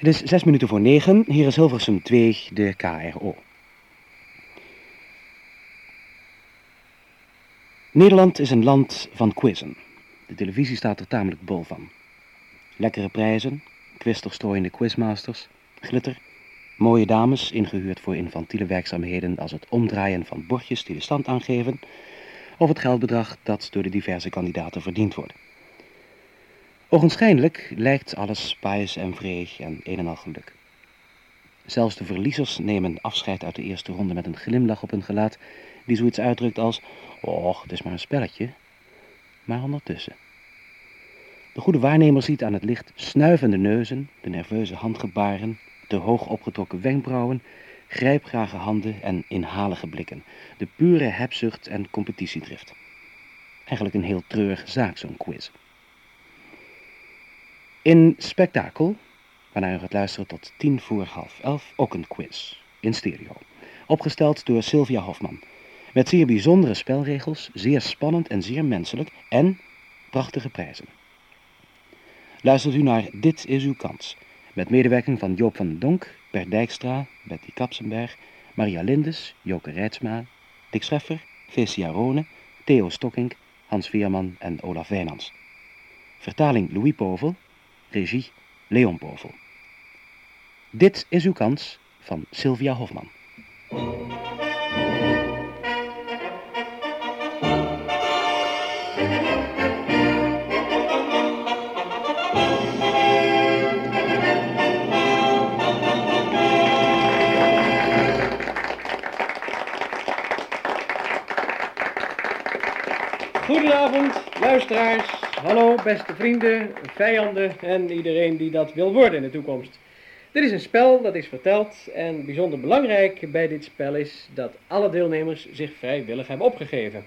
Het is zes minuten voor negen. Hier is Hilversum 2, de KRO. Nederland is een land van quizzen. De televisie staat er tamelijk bol van. Lekkere prijzen, kwisterstrooiende quizmasters, glitter, mooie dames ingehuurd voor infantiele werkzaamheden als het omdraaien van bordjes die de stand aangeven, of het geldbedrag dat door de diverse kandidaten verdiend wordt. Ogenschijnlijk lijkt alles paais en vreeg en een en al geluk. Zelfs de verliezers nemen afscheid uit de eerste ronde met een glimlach op hun gelaat die zoiets uitdrukt als, och, het is maar een spelletje. Maar ondertussen. De goede waarnemer ziet aan het licht snuivende neuzen, de nerveuze handgebaren, de hoog opgetrokken wenkbrauwen, grijpgrage handen en inhalige blikken. De pure hebzucht en competitiedrift. Eigenlijk een heel treurige zaak, zo'n quiz. In Spektakel, waarna u gaat luisteren tot tien voor half elf, ook een quiz. In stereo. Opgesteld door Sylvia Hofman. Met zeer bijzondere spelregels, zeer spannend en zeer menselijk en prachtige prijzen. Luistert u naar Dit is uw kans. Met medewerking van Joop van den Donk, Bert Dijkstra, Betty Kapsenberg, Maria Lindes, Joke Rijtsma, Dick Scheffer, Fecia Rone, Theo Stokkink, Hans Veerman en Olaf Wijnands. Vertaling Louis Povel, regie Leon Povel. Dit is uw kans van Sylvia Hofman. Goedenavond, luisteraars. Hallo, beste vrienden, vijanden en iedereen die dat wil worden in de toekomst. Dit is een spel dat is verteld en bijzonder belangrijk bij dit spel is dat alle deelnemers zich vrijwillig hebben opgegeven.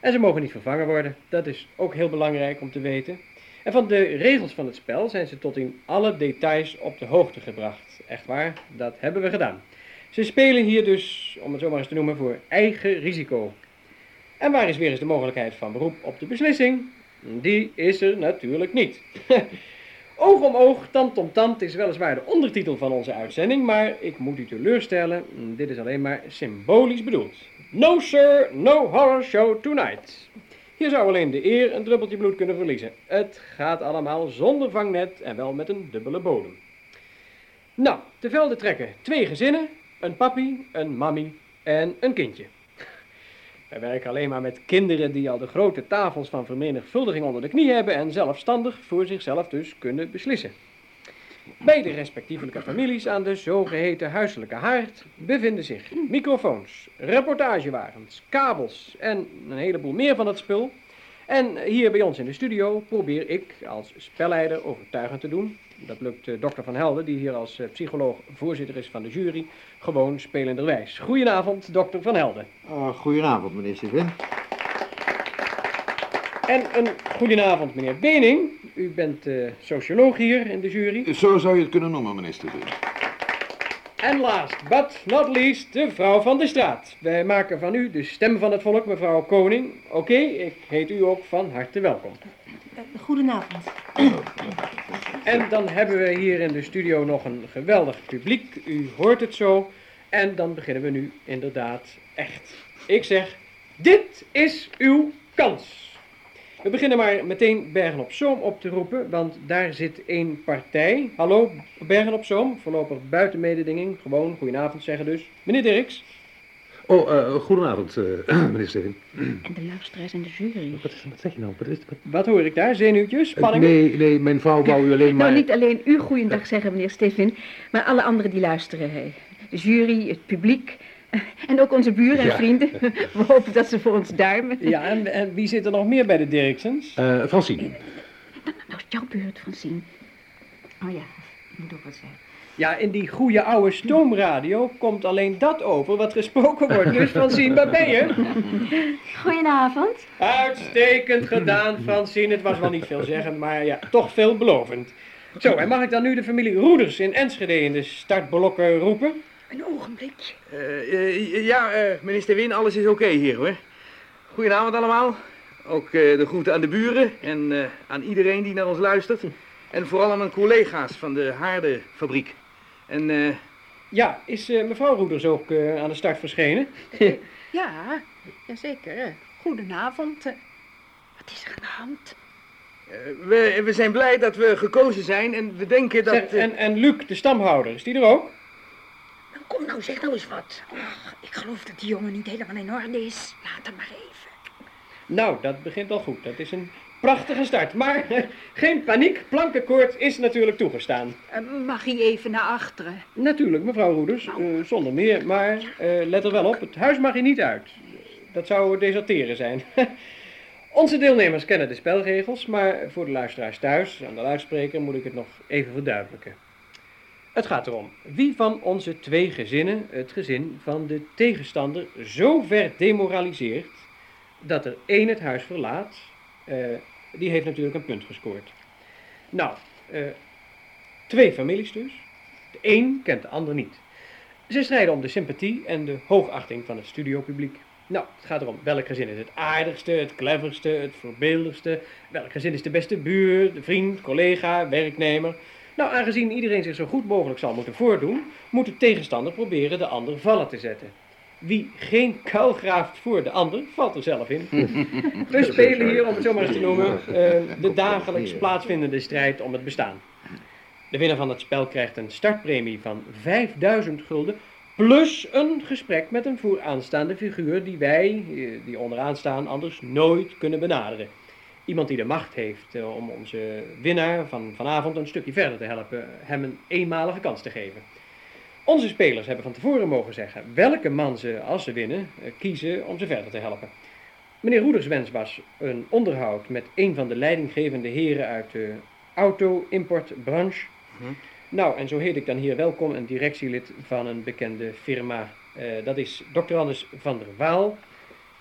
En ze mogen niet vervangen worden, dat is ook heel belangrijk om te weten. En van de regels van het spel zijn ze tot in alle details op de hoogte gebracht. Echt waar, dat hebben we gedaan. Ze spelen hier dus, om het zo maar eens te noemen, voor eigen risico. En waar is weer eens de mogelijkheid van beroep op de beslissing? Die is er natuurlijk niet. oog om oog, tand om tand is weliswaar de ondertitel van onze uitzending, maar ik moet u teleurstellen, dit is alleen maar symbolisch bedoeld. No sir, no horror show tonight. Hier zou alleen de eer een druppeltje bloed kunnen verliezen. Het gaat allemaal zonder vangnet en wel met een dubbele bodem. Nou, te velden trekken twee gezinnen, een papi, een mammy en een kindje. Wij werken alleen maar met kinderen die al de grote tafels van vermenigvuldiging onder de knie hebben en zelfstandig voor zichzelf dus kunnen beslissen. Bij de respectievelijke families aan de zogeheten huiselijke haard bevinden zich microfoons, reportagewagens, kabels en een heleboel meer van dat spul. En hier bij ons in de studio probeer ik als spelleider overtuigend te doen. Dat lukt uh, dokter Van Helden, die hier als uh, psycholoog voorzitter is van de jury, gewoon spelenderwijs. Goedenavond, dokter Van Helden. Uh, goedenavond, meneer Stevin. En een goedenavond, meneer Bening. U bent socioloog hier in de jury. Zo zou je het kunnen noemen, meneer Stevin. En last but not least, de vrouw van de straat. Wij maken van u de stem van het volk, mevrouw Koning. Oké, ik heet u ook van harte welkom. Goedenavond. En dan hebben we hier in de studio nog een geweldig publiek. U hoort het zo. En dan beginnen we nu inderdaad echt. Ik zeg, dit is uw kans. We beginnen maar meteen Bergen op Zoom op te roepen, want daar zit één partij. Hallo, Bergen op Zoom, voorlopig buiten mededinging. Gewoon, goedenavond zeggen dus. Meneer Dirks. Oh, uh, goedenavond, uh, meneer Steven. En de luisteraars en de jury. Wat, is, wat zeg je nou? Wat, is, wat... wat hoor ik daar? Zenuwtjes? Spanningen? nee, nee, mijn vrouw wou u alleen maar... Nou, niet alleen u goeiedag zeggen, meneer Steven, maar alle anderen die luisteren. De jury, het publiek, en ook onze buren en ja. vrienden. We hopen dat ze voor ons duimen. Ja, en, en wie zit er nog meer bij de Dirksens? Uh, Francine. Nou, nou, jouw beurt, Francine. Oh ja, ik moet ook wat zeggen. Ja, in die goede oude stoomradio komt alleen dat over wat gesproken wordt. Dus Francine, waar ben je? Goedenavond. Uitstekend gedaan, Francine. Het was wel niet veel zeggen, maar ja, toch veelbelovend. Zo, en mag ik dan nu de familie Roeders in Enschede in de startblokken roepen? Een ogenblikje. Uh, uh, ja, uh, minister Win, alles is oké hier hoor. Goedenavond allemaal. Ook de groeten aan de buren en aan iedereen die naar ons luistert. En vooral aan mijn collega's van de haardenfabriek. En eh, Ja, is eh, mevrouw Roeders ook eh, aan de start verschenen? Ja, jazeker. Goedenavond. Wat is er aan de hand? eh, we, we zijn blij dat we gekozen zijn en we denken dat... Zeg, en, en Luc, de stamhouder, is die er ook? Nou, kom nou, zeg nou eens wat. Ach, ik geloof dat die jongen niet helemaal in orde is. Laat hem maar even. Nou, dat begint al goed. Dat is een prachtige start. Maar geen paniek, plankenkoord is natuurlijk toegestaan. Eh, mag hij even naar achteren? Natuurlijk, mevrouw Roeders, eh, zonder meer. Maar eh, let er wel op, het huis mag hier niet uit. Dat zou deserteren zijn. Onze deelnemers kennen de spelregels, maar voor de luisteraars thuis, aan de luidspreker, moet ik het nog even verduidelijken. Het gaat erom wie van onze twee gezinnen het gezin van de tegenstander zo ver demoraliseert dat er één het huis verlaat, eh, die heeft natuurlijk een punt gescoord. Nou, eh, twee families dus. De een kent de ander niet. Ze strijden om de sympathie en de hoogachting van het studiopubliek. Nou, het gaat erom welk gezin is het aardigste, het cleverste, het voorbeeldigste. Welk gezin is de beste buur, de vriend, collega, werknemer. Nou, aangezien iedereen zich zo goed mogelijk zal moeten voordoen, moet de tegenstander proberen de ander vallen te zetten. Wie geen kuil graaft voor de ander, valt er zelf in. We spelen hier, om het zo maar eens te noemen, eh, de dagelijks plaatsvindende strijd om het bestaan. De winnaar van het spel krijgt een startpremie van 5000 gulden. Plus een gesprek met een vooraanstaande figuur die wij, eh, die onderaan staan, anders nooit kunnen benaderen. Iemand die de macht heeft eh, om onze winnaar van vanavond een stukje verder te helpen, hem een eenmalige kans te geven. Onze spelers hebben van tevoren mogen zeggen welke man ze, als ze winnen, eh, kiezen om ze verder te helpen. Meneer Roeders wens was een onderhoud met een van de leidinggevende heren uit de auto-importbranche. Nou, en zo heet ik dan hier welkom een directielid van een bekende firma. Eh, dat is Dr. Anders van der Waal.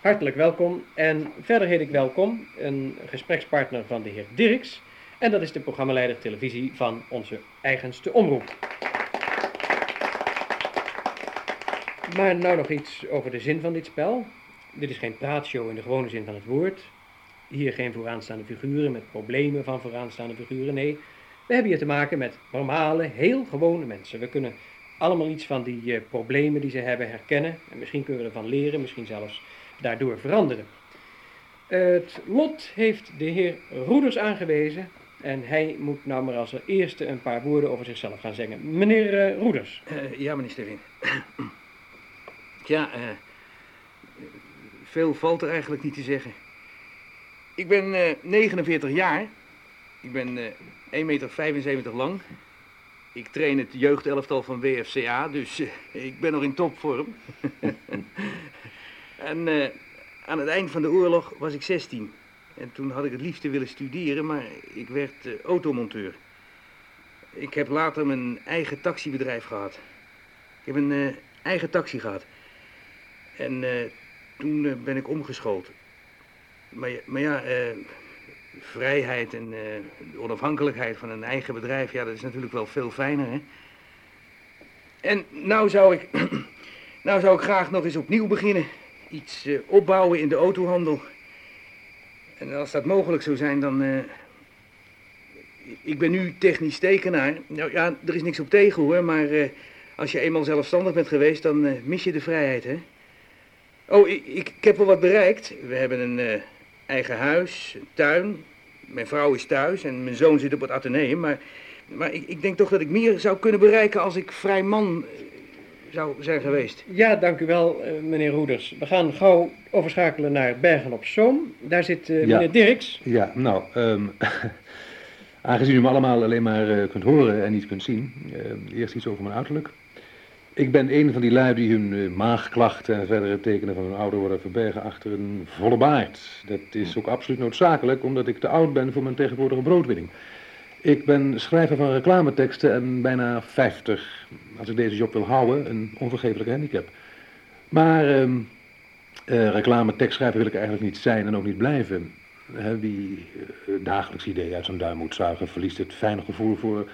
Hartelijk welkom. En verder heet ik welkom een gesprekspartner van de heer Dirks. En dat is de programmaleider televisie van onze eigenste omroep. Maar nou nog iets over de zin van dit spel. Dit is geen praatshow in de gewone zin van het woord. Hier geen vooraanstaande figuren met problemen van vooraanstaande figuren. Nee, we hebben hier te maken met normale, heel gewone mensen. We kunnen allemaal iets van die eh, problemen die ze hebben herkennen. En misschien kunnen we ervan leren, misschien zelfs daardoor veranderen. Het lot heeft de heer Roeders aangewezen. En hij moet nou maar als eerste een paar woorden over zichzelf gaan zeggen. Meneer eh, Roeders. Eh, ja, meneer Stevin. Ja, eh, veel valt er eigenlijk niet te zeggen. Ik ben eh 49 jaar. Ik ben eh 1,75 meter lang. Ik train het jeugdelftal van WFCA, dus eh, ik ben nog in topvorm. en eh, aan het eind van de oorlog was ik 16. En toen had ik het liefste willen studeren, maar ik werd eh, automonteur. Ik heb later mijn eigen taxibedrijf gehad. Ik heb een eh, eigen taxi gehad. En eh, toen eh, ben ik omgeschoold. Maar, maar ja, eh, vrijheid en onafhankelijkheid van een eigen bedrijf, ja, dat is natuurlijk wel veel fijner, hè. En nou zou ik, nou zou ik graag nog eens opnieuw beginnen. Iets opbouwen in de autohandel. En als dat mogelijk zou zijn, dan... ik ben nu technisch tekenaar. Nou ja, er is niks op tegen hoor, maar als je eenmaal zelfstandig bent geweest, dan mis je de vrijheid, hè? Oh, ik, ik, ik heb wel wat bereikt. We hebben een eh, eigen huis, een tuin. Mijn vrouw is thuis en mijn zoon zit op het ateneum. Maar, maar ik, ik denk toch dat ik meer zou kunnen bereiken als ik vrij man eh, zou zijn geweest. Ja, dank u wel, eh, meneer Roeders. We gaan gauw overschakelen naar Bergen op Zoom. Daar zit eh, Ja. meneer Dirks. Ja, nou, ehm, aangezien u me allemaal alleen maar eh, kunt horen en niet kunt zien, eh, eerst iets over mijn uiterlijk. Ik ben een van die lui die hun eh, maagklachten en verdere tekenen van hun ouder worden verbergen achter een volle baard. Dat is ook absoluut noodzakelijk, omdat ik te oud ben voor mijn tegenwoordige broodwinning. Ik ben schrijver van reclameteksten en bijna 50. Als ik deze job wil houden, een onvergeeflijke handicap. Maar ehm eh reclametekstschrijver wil ik eigenlijk niet zijn en ook niet blijven. Wie eh, dagelijks ideeën uit zijn duim moet zuigen, verliest het fijne gevoel voor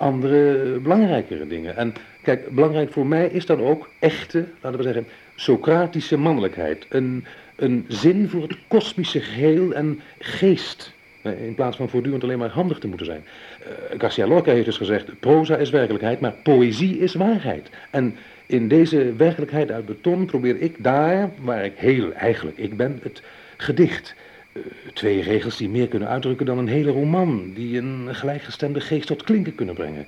andere, belangrijkere dingen. En kijk, belangrijk voor mij is dan ook echte, laten we zeggen, Socratische mannelijkheid. Een, een zin voor het kosmische geheel en geest eh, in plaats van voortdurend alleen maar handig te moeten zijn. Uh, Garcia Lorca heeft dus gezegd, proza is werkelijkheid, maar poëzie is waarheid. En in deze werkelijkheid uit beton probeer ik daar, waar ik heel eigenlijk ik ben, het gedicht. Uh, twee regels die meer kunnen uitdrukken dan een hele roman, die een gelijkgestemde geest tot klinken kunnen brengen.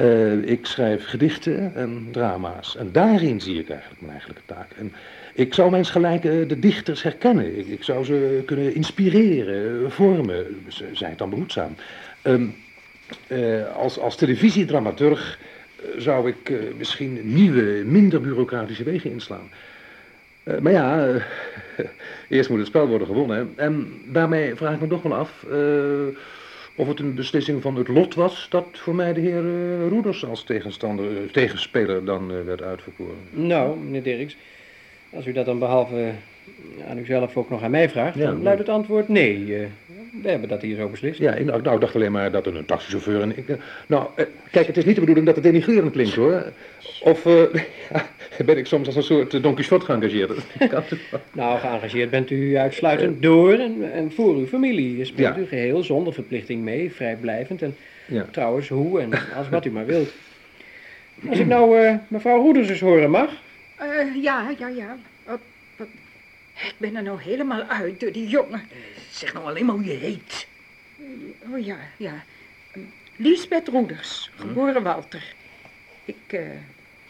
Uh, ik schrijf gedichten en drama's. En daarin zie ik eigenlijk mijn eigenlijke taak. En ik zou mijn gelijke de dichters herkennen. Ik, ik, zou ze kunnen inspireren, vormen, zij het dan behoedzaam. Um, uh, als, als televisiedramaturg zou ik misschien nieuwe, minder bureaucratische wegen inslaan. Uh, maar ja, eerst moet het spel worden gewonnen. En daarmee vraag ik me toch wel af of het een beslissing van het lot was dat voor mij de heer Roeders als tegenstander, tegenspeler dan werd uitverkoren. Nou, meneer Dirks, als u dat dan behalve aan uzelf ook nog aan mij vraagt, ja, dan luidt het antwoord nee. Uh, we hebben dat hier zo beslist. Ja, ik, nou, ik dacht alleen maar dat een taxichauffeur en ik... Uh, nou, uh, kijk, het is niet de bedoeling dat het denigrerend klinkt, hoor. Of ben ik soms als een soort Don Quixote geëngageerd? nou, geëngageerd bent u uitsluitend door en, en voor uw familie. Je speelt ja. u geheel zonder verplichting mee, vrijblijvend en ja. trouwens hoe en als wat u maar wilt. Als ik nou mevrouw Roeders eens horen mag... Uh, ja, ja, ja. Ik ben er nou helemaal uit door die jongen. Zeg nou alleen maar hoe je heet. Oh ja, ja. Lisbeth Roeders, geboren Walter. Ik uh,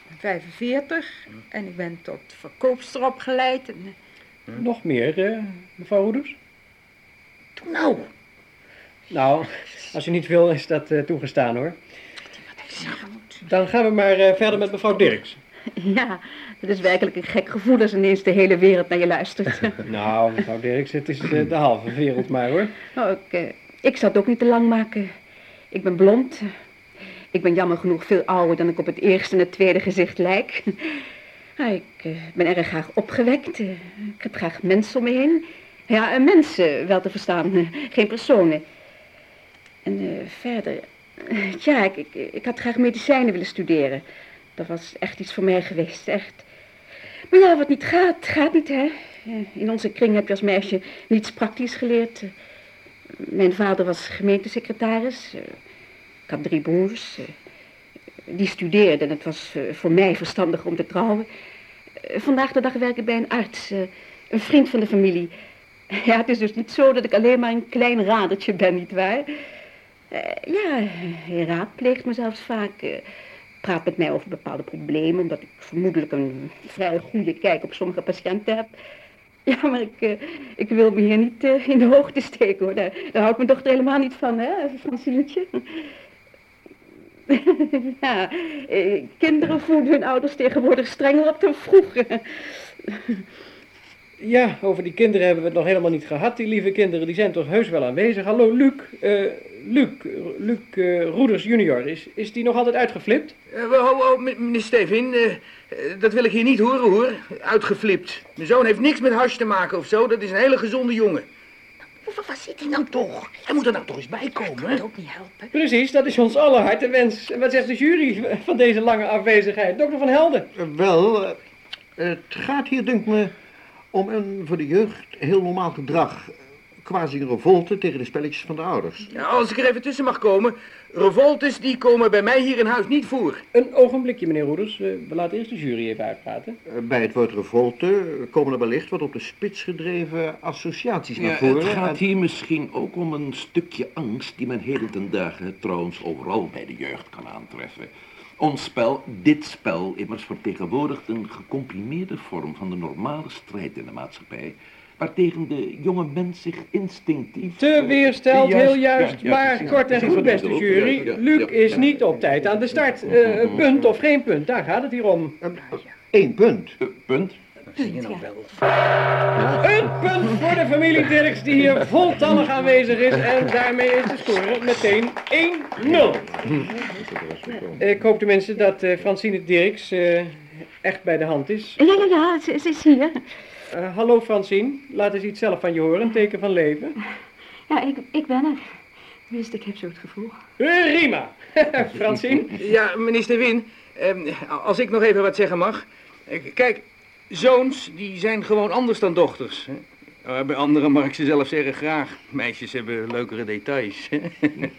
ben 45 en ik ben tot verkoopster opgeleid. En, uh... Nog meer, uh, mevrouw Roeders? Doe nou. Nou, als u niet wil, is dat toegestaan hoor. Dan gaan we maar verder met mevrouw Dirks. Ja, het is werkelijk een gek gevoel als ineens de hele wereld naar je luistert. nou, mevrouw Dirks, het is de, de halve wereld maar hoor. Oh, ik, uh, ik zal het ook niet te lang maken. Ik ben blond. Ik ben jammer genoeg veel ouder dan ik op het eerste en het tweede gezicht lijk. Ah, ik uh, ben erg graag opgewekt. Uh, ik heb graag mensen om me heen. Ja, mensen wel te verstaan, geen personen. En verder, ja, ik, ik, ik had graag medicijnen willen studeren. Dat was echt iets voor mij geweest, echt. Maar ja, wat niet gaat, gaat niet, hè. In onze kring heb je als meisje niets praktisch geleerd. Mijn vader was gemeentesecretaris. Ik had drie broers. Die studeerden en het was voor mij verstandig om te trouwen. Vandaag de dag werk ik bij een arts, een vriend van de familie. Ja, het is dus niet zo dat ik alleen maar een klein radertje ben, nietwaar? Ja, hij raadpleegt me zelfs vaak praat met mij over bepaalde problemen, omdat ik vermoedelijk een vrij goede kijk op sommige patiënten heb. Ja, maar ik, uh, ik wil me hier niet uh, in de hoogte steken hoor. Daar, daar houdt mijn dochter helemaal niet van, hè, Francientje. ja, eh, kinderen voelen hun ouders tegenwoordig strenger op dan vroeger. Ja, over die kinderen hebben we het nog helemaal niet gehad. Die lieve kinderen, die zijn toch heus wel aanwezig. Hallo, Luc. Uh, Luc, Luc uh, Roeders junior, is, is die nog altijd uitgeflipt? Uh, oh, oh, meneer Stevin, dat wil ik hier niet horen hoor. Uitgeflipt. Mijn zoon heeft niks met hash te maken of zo. Dat is een hele gezonde jongen. Waar zit hij nou toch? Hij moet er nou toch eens bij komen. Ik kan het ook niet helpen. Precies, dat is ons aller harte wens. En wat zegt de jury van deze lange afwezigheid? Dokter Van Helden. wel, het gaat hier, denk me om een voor de jeugd heel normaal gedrag. Quasi een revolte tegen de spelletjes van de ouders. Ja, als ik er even tussen mag komen. Revoltes die komen bij mij hier in huis niet voor. Een ogenblikje, meneer Roeders. Eh, we laten eerst de jury even uitpraten. Eh, bij het woord revolte komen er wellicht wat op de spits gedreven associaties naar voren. Het gaat hier misschien ook om een stukje angst die men heden ten dagen trouwens overal bij de jeugd kan aantreffen. Ons spel, dit spel, immers vertegenwoordigt een gecomprimeerde vorm van de normale strijd in de maatschappij, waartegen de jonge mens zich instinctief... Te weerstelt, heel juist, maar kort en goed, beste jury. Luc is niet op tijd aan de start. Uh, punt of geen punt, daar gaat het hier om. Eén punt. Uh, punt? Zie je wel? Een punt voor de familie Dirks die hier voltallig aanwezig is. En daarmee is de score meteen 1-0. Ik hoop tenminste dat uh, Francine Dirks uh, echt bij de hand is. Ja, ja, ja, ze, ze is hier. Uh, hallo Francine, laat eens iets zelf van je horen, een teken van leven. Ja, ik, ik ben er. Wist ik heb zo het gevoel. Rima. Francine? Ja, minister Win, ehm, als ik nog even wat zeggen mag. Kijk, zoons, die zijn gewoon anders dan dochters. Bij anderen mag ik ze zelf zeggen graag. Meisjes hebben leukere details.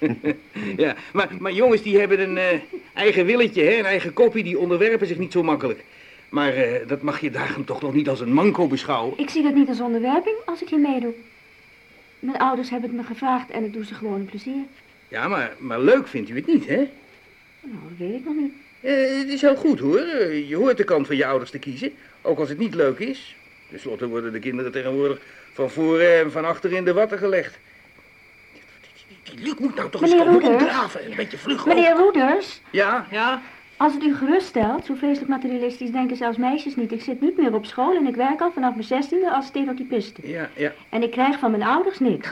ja, maar, maar jongens die hebben een eh, eigen willetje, hè, een eigen kopie, die onderwerpen zich niet zo makkelijk. Maar eh, dat mag je daarom toch nog niet als een manco beschouwen. Ik zie dat niet als onderwerping als ik hier meedoe. Mijn ouders hebben het me gevraagd en ik doe ze gewoon een plezier. Ja, maar, maar leuk vindt u het niet, hè? Nou, dat weet ik nog niet. Eh, het is heel goed hoor. Je hoort de kant van je ouders te kiezen. Ook als het niet leuk is. Ten slotte worden de kinderen tegenwoordig van voren en van achter in de watten gelegd. Die, Luc moet nou toch eens Meneer komen Roeders? opdraven. Een beetje vlug. Meneer Roeders, Ja, ja. als het u geruststelt, zo vreselijk materialistisch denken zelfs meisjes niet. Ik zit niet meer op school en ik werk al vanaf mijn zestiende als stenotypiste. Ja, ja. En ik krijg van mijn ouders niks.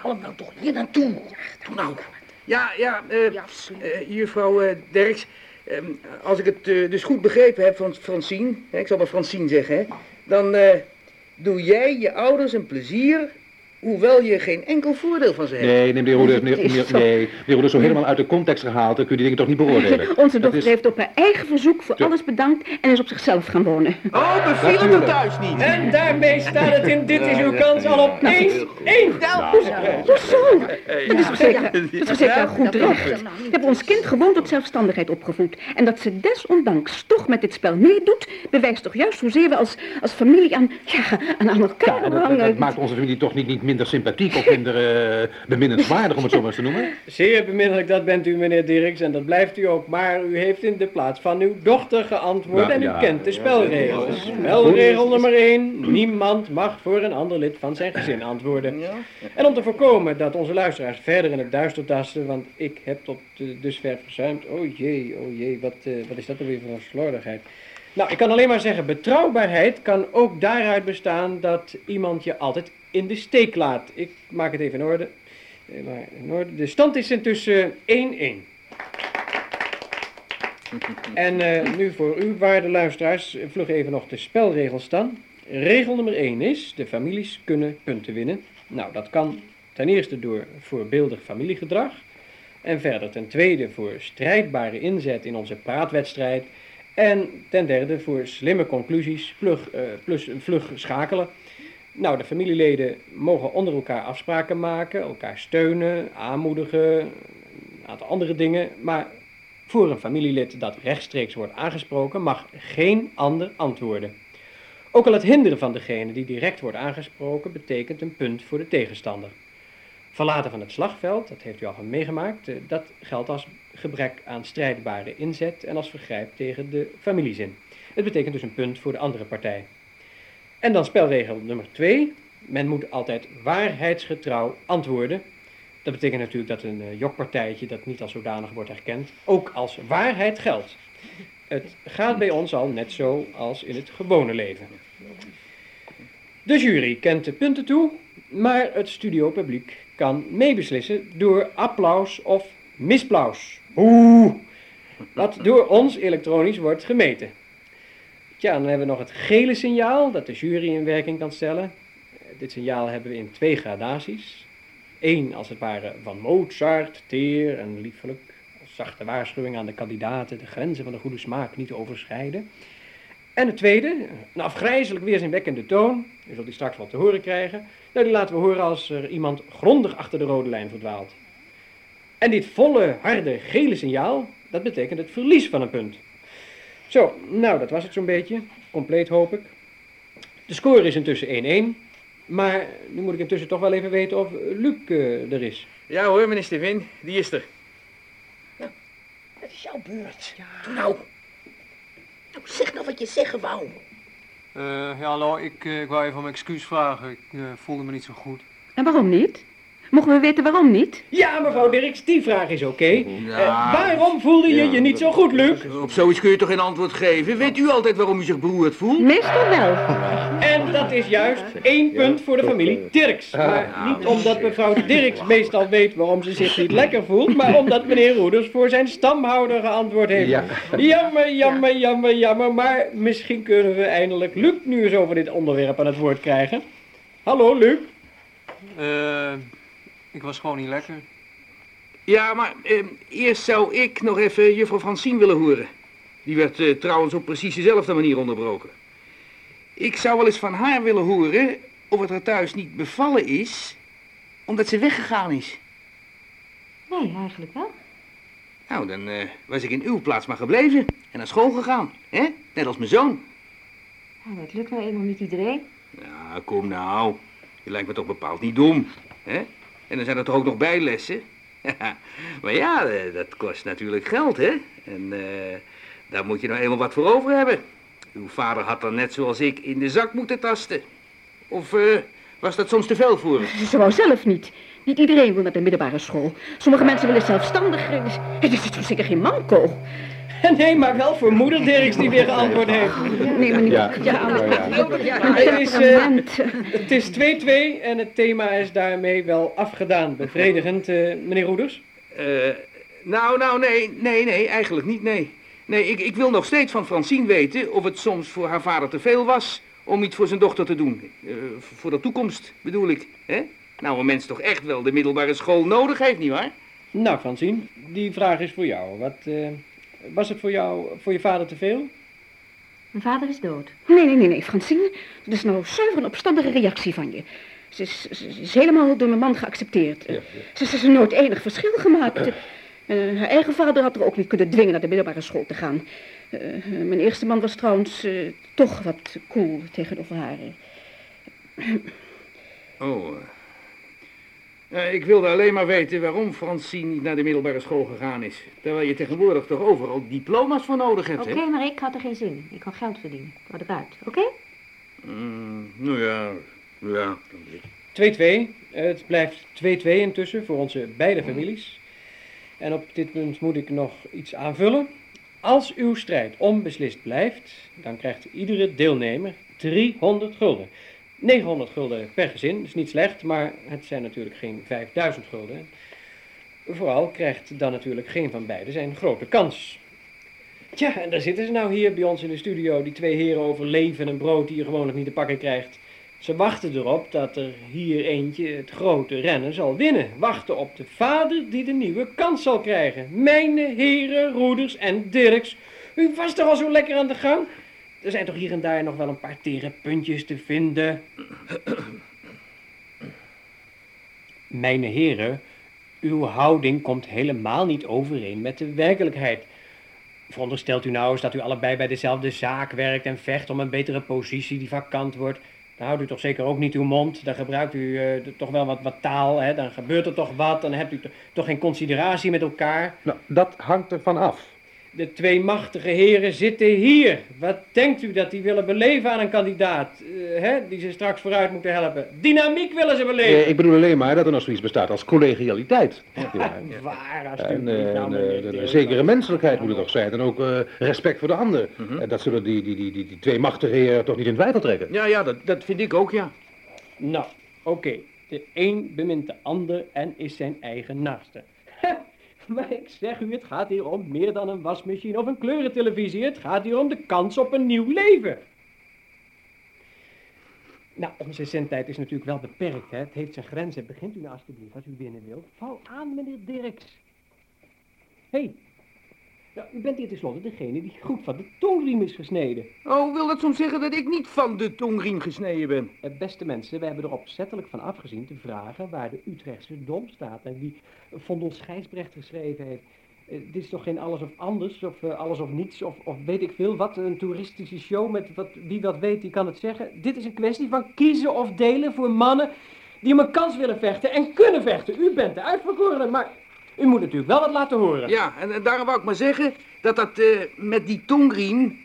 Haal hem nou toch hier naartoe. Doe nou. Ja, ja, eh, eh, juffrouw eh, Derks. Ehm, als ik het eh, dus goed begrepen heb van Francine, hè, ik zal maar Francine zeggen, hè, dan eh, doe jij je ouders een plezier, hoewel je geen enkel voordeel van ze hebt. Nee, nee, meneer Roeders, meneer, meneer, zo. nee, meneer zo helemaal uit de context gehaald, dan kun je die dingen toch niet beoordelen. Onze dochter is- heeft op haar eigen verzoek voor Ja. alles bedankt en is op zichzelf gaan wonen. Oh, beviel het er thuis niet. En daarmee staat het in Dit is uw kans al op één. één. Hoezo? Dat is toch zeker, dat is toch zeker goed recht. We hebben ons kind gewoon tot zelfstandigheid opgevoed. En dat ze desondanks toch met dit spel meedoet, bewijst toch juist hoezeer we als, als familie aan, ja, aan, elkaar Ja, dat, dat, hangen. dat maakt onze familie toch niet, niet minder sympathiek of minder eh beminnenswaardig, om het zo maar eens te noemen. Zeer beminnelijk, dat bent u, meneer Dirks, en dat blijft u ook. Maar u heeft in de plaats van uw dochter geantwoord Nou, en u ja, kent de ja, spelregels. Spelregel nummer 1. Niemand mag voor een ander lid van zijn gezin antwoorden. En om te voorkomen dat onze luisteraars verder in het duister tasten, want ik heb tot eh, dusver verzuimd. Oh jee, oh jee, wat, eh, wat is dat nou weer voor een slordigheid. Nou, ik kan alleen maar zeggen, betrouwbaarheid kan ook daaruit bestaan dat iemand je altijd in de steek laat. Ik maak het even in orde. Eh, maar in orde. De stand is intussen 1-1. En eh, nu voor u, waarde luisteraars, eh, vlug even nog de spelregels dan. Regel nummer 1 is, de families kunnen punten winnen. Nou, dat kan ten eerste door voorbeeldig familiegedrag. En verder ten tweede voor strijdbare inzet in onze praatwedstrijd. En ten derde voor slimme conclusies, plug, eh, plus vlug schakelen. Nou, de familieleden mogen onder elkaar afspraken maken, elkaar steunen, aanmoedigen, een aantal andere dingen. Maar voor een familielid dat rechtstreeks wordt aangesproken, mag geen ander antwoorden. Ook al het hinderen van degene die direct wordt aangesproken, betekent een punt voor de tegenstander. Verlaten van het slagveld, dat heeft u al van meegemaakt, eh, dat geldt als gebrek aan strijdbare inzet en als vergrijp tegen de familiezin. Het betekent dus een punt voor de andere partij. En dan spelregel nummer 2. Men moet altijd waarheidsgetrouw antwoorden. Dat betekent natuurlijk dat een eh, jokpartijtje dat niet als zodanig wordt erkend, ook als waarheid geldt. Het gaat bij ons al net zo als in het gewone leven. De jury kent de punten toe, maar het studiopubliek kan meebeslissen door applaus of misplaus. Oeh, wat door ons elektronisch wordt gemeten. Tja, dan hebben we nog het gele signaal dat de jury in werking kan stellen. Dit signaal hebben we in twee gradaties. Eén als het ware van Mozart, teer en liefelijk. Als zachte waarschuwing aan de kandidaten de grenzen van de goede smaak niet te overschrijden. En het tweede, een afgrijzelijk weerzinwekkende toon. U zult die straks wel te horen krijgen. Nou, die laten we horen als er iemand grondig achter de rode lijn verdwaalt. En dit volle, harde, gele signaal, dat betekent het verlies van een punt. Zo, nou, dat was het zo'n beetje. Compleet hoop ik. De score is intussen 1-1. Maar nu moet ik intussen toch wel even weten of Luc eh, er is. Ja hoor, meneer Stevin, die is er. Het is jouw beurt. Doe nou. Nou, zeg nou wat je zeggen wou. Eh, ja, hallo, ik, eh, ik wou even om excuus vragen. Ik voelde me niet zo goed. En waarom niet? Mogen we weten waarom niet? Ja, mevrouw Dirks, die vraag is oké. Eh, waarom voelde je je niet zo goed, Luc? Op zoiets kun je toch geen antwoord geven? Weet u altijd waarom u zich beroerd voelt? Meestal wel. En dat is juist één punt voor de familie Dirks. Maar niet omdat mevrouw Dirks meestal weet waarom ze zich niet lekker voelt, maar omdat meneer Roeders voor zijn stamhouder geantwoord heeft. Ja. Jammer, jammer, jammer, jammer, maar misschien kunnen we eindelijk Luc nu eens over dit onderwerp aan het woord krijgen. Hallo, Luc. Eh, ik was gewoon niet lekker. Ja, maar eh, eerst zou ik nog even juffrouw Francine willen horen. Die werd eh, trouwens op precies dezelfde manier onderbroken. Ik zou wel eens van haar willen horen of het haar thuis niet bevallen is, omdat ze weggegaan is. Nee, eigenlijk wel. Nou, dan eh, was ik in uw plaats maar gebleven en naar school gegaan, hè? Net als mijn zoon. Nou, dat lukt nou eenmaal niet iedereen. Ja, kom nou. Je lijkt me toch bepaald niet dom, hè? En dan zijn er toch ook nog bijlessen? maar ja, eh, dat kost natuurlijk geld, hè? En eh, daar moet je nou eenmaal wat voor over hebben. Uw vader had dan net zoals ik in de zak moeten tasten. Of eh, was dat soms te veel voor hem? Ze wou zelf niet. Niet iedereen wil naar de middelbare school. Sommige mensen willen zelfstandig. Het is toch zeker geen manco. Nee, maar wel voor moeder Dirks die weer geantwoord heeft. Nee, maar niet. Ja. Ja. Het is, eh, Moment. Het is 2-2 en het thema is daarmee wel afgedaan. Bevredigend, eh, meneer Roeders? Eh, nou, nou, nee, nee, nee, eigenlijk niet, nee. Nee, ik, ik wil nog steeds van Francine weten of het soms voor haar vader te veel was om iets voor zijn dochter te doen. Eh, voor de toekomst, bedoel ik, hè? Nou, een mens toch echt wel de middelbare school nodig heeft, nietwaar? Nou, Francine, die vraag is voor jou. Wat, eh, was het voor jou, voor je vader te veel? Mijn vader is dood. Nee, nee, nee, nee, Francine. Dat is nou zuiver een opstandige reactie van je. Ze is, ze is helemaal door mijn man geaccepteerd. Eh, Ze ze is er nooit enig verschil gemaakt. Eh, haar eigen vader had er ook niet kunnen dwingen naar de middelbare school te gaan. Eh, mijn eerste man was trouwens eh, toch wat cool tegenover haar. Oh. Eh. Ik wilde alleen maar weten waarom Francine niet naar de middelbare school gegaan is. Terwijl je tegenwoordig toch overal diploma's voor nodig hebt, Oké, hè? maar ik had er geen zin in. Ik kan geld verdienen. Ik wou eruit, oké? Mm, nou ja, ja. 2-2. Eh, het blijft 2-2 intussen voor onze beide families. En op dit punt moet ik nog iets aanvullen. Als uw strijd onbeslist blijft, dan krijgt iedere deelnemer 300 gulden. 900 gulden per gezin, is niet slecht, maar het zijn natuurlijk geen 5000 gulden. Vooral krijgt dan natuurlijk geen van beiden zijn grote kans. Tja, en daar zitten ze nou hier bij ons in de studio, die twee heren over leven en brood die je gewoonlijk niet te pakken krijgt. Ze wachten erop dat er hier eentje het grote rennen zal winnen. Wachten op de vader die de nieuwe kans zal krijgen. Mijn heren, Roeders en Dirks, u was toch al zo lekker aan de gang? Er zijn toch hier en daar nog wel een paar tere puntjes te vinden. Mijn heren, uw houding komt helemaal niet overeen met de werkelijkheid. Veronderstelt u nou eens dat u allebei bij dezelfde zaak werkt en vecht om een betere positie die vakant wordt. Dan houdt u toch zeker ook niet uw mond. Dan gebruikt u eh, toch wel wat, wat taal. Hè? Dan gebeurt er toch wat. Dan hebt u to- toch geen consideratie met elkaar. Nou, dat hangt ervan af. De twee machtige heren zitten hier. Wat denkt u dat die willen beleven aan een kandidaat? eh, hè? Die ze straks vooruit moeten helpen. Dynamiek willen ze beleven. Eh, ik bedoel alleen maar dat er nog zoiets bestaat als collegialiteit. Ja. Waar, En, nou, en, meneer eh, een Dirk. zekere menselijkheid moet er toch zijn. En ook eh, respect voor de ander. En dat zullen die, die, die, die, die twee machtige heren toch niet in twijfel trekken. Ja, ja, dat, dat vind ik ook, ja. Nou, oké. De een bemint de ander en is zijn eigen naaste. Maar ik zeg u, het gaat hier om meer dan een wasmachine of een kleurentelevisie. Het gaat hier om de kans op een nieuw leven. Nou, onze zendtijd is natuurlijk wel beperkt, hè. Het heeft zijn grenzen. Begint u nou alstublieft, als u binnen wilt. Val aan, meneer Dirks. Hé. Hey. Nou, u bent hier tenslotte degene die goed van de tongriem is gesneden. Oh, wil dat soms zeggen dat ik niet van de tongriem gesneden ben? Eh, Beste mensen, we hebben er opzettelijk van afgezien te vragen waar de Utrechtse dom staat en wie Vondel Gijsbrecht geschreven heeft. Eh, dit is toch geen alles of anders, of eh, alles of niets, of, of weet ik veel wat, een toeristische show met wat, wie wat weet, die kan het zeggen. Dit is een kwestie van kiezen of delen voor mannen die om een kans willen vechten en kunnen vechten. U bent de uitverkorene, maar u moet natuurlijk wel wat laten horen. Ja, en, en daarom wou ik maar zeggen dat dat eh, met die tongriem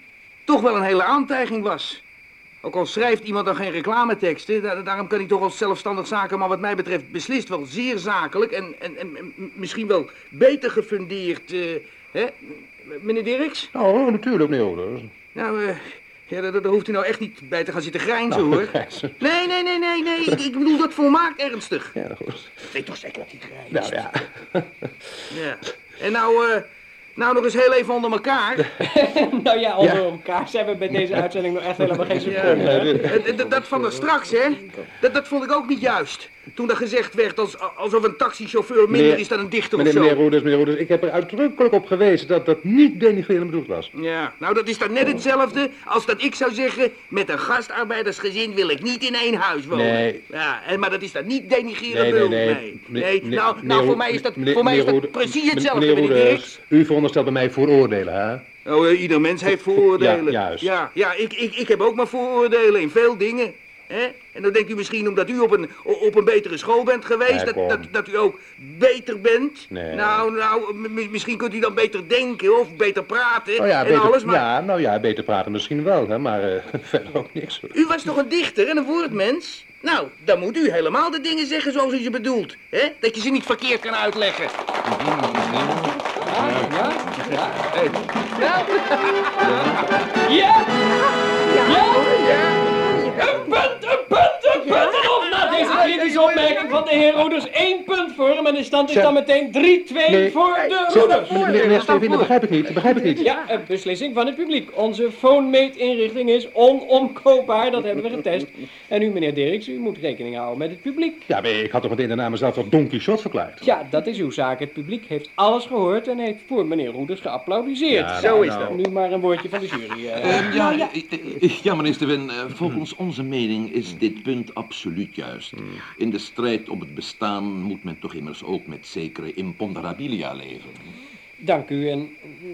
toch wel een hele aantijging was. Ook al schrijft iemand dan geen reclameteksten, da- daarom kan hij toch als zelfstandig zaken, maar wat mij betreft beslist wel zeer zakelijk en, en, en, en misschien wel beter gefundeerd. eh, hè? Meneer Dirks? Oh, natuurlijk, meneer Oders. Nou, eh, ja, daar, daar hoeft u nou echt niet bij te gaan zitten grijnzen Nou, hoor. Nee, nee, nee, nee, nee, ik, ik bedoel dat volmaakt ernstig. Ja, goed. Ik weet toch zeker dat hij grijst. Nou ja. Ja. En nou, eh, nou nog eens heel even onder elkaar. nou ja, onder Ja. elkaar zijn we bij deze uitzending nog echt helemaal geen seconde. hè? eh, eh, dat- dat van er straks, hè? Dat, dat vond ik ook niet juist. Toen er gezegd werd als, alsof een taxichauffeur minder Meneer- is dan een dichter Meneer, of zo. meneer Roeders, meneer Roeders, ik heb er uitdrukkelijk op gewezen dat dat niet denigrerend bedoeld was. Ja, nou dat is dan net hetzelfde als dat ik zou zeggen... met een gastarbeidersgezin wil ik niet in één huis wonen. Nee. Ja, en, maar dat is dan niet denigrerend Nee, nee, bedoeld, nee. nee. Nee, meneer- nou, nou voor mij is dat, voor mij is dat precies hetzelfde, Meneer Roeders, u veronderstelt bij mij vooroordelen, hè? Oh, eh, ieder mens heeft vooroordelen. Ja, juist. Ja, ja ik, ik, ik heb ook maar vooroordelen in veel dingen. Hè? En dan denkt u misschien omdat u op een, op een betere school bent geweest, Ja, dat, dat, dat u ook beter bent. Nee. Nou, nou, misschien kunt u dan beter denken of beter praten Oh ja, en beter, alles, maar... ja, nou ja, beter praten misschien wel, hè, maar eh, verder ook niks. hoor. U was toch een dichter en een woordmens? Nou, dan moet u helemaal de dingen zeggen zoals u ze bedoelt. Hè? Dat je ze niet verkeerd kan uitleggen. Ja? Ja? Ja? Ja? Yeah. Deze kritische opmerking van de heer Roeders één punt voor hem en de stand is dan meteen 3-2 Nee. voor de Roeders. meneer, meneer, meneer Stevin, dat begrijp ik niet, dat begrijp ik niet. Ja, een beslissing van het publiek. Onze phonemeet-inrichting is onomkoopbaar, dat hebben we getest. En u, meneer Dirks, u moet rekening houden met het publiek. Ja, maar ik had toch meteen daarna mezelf tot Don Quixote verklaard. Ja, dat is uw zaak. Het publiek heeft alles gehoord en heeft voor meneer Roeders geapplaudiseerd. Ja, Zo nou, is nou. dat. Nu maar een woordje van de jury. eh. Eh, ja, ja. ja, meneer Stevin, eh, volgens onze mening is dit punt absoluut juist. In de strijd om het bestaan moet men toch immers ook met zekere imponderabilia leven. Dank u. En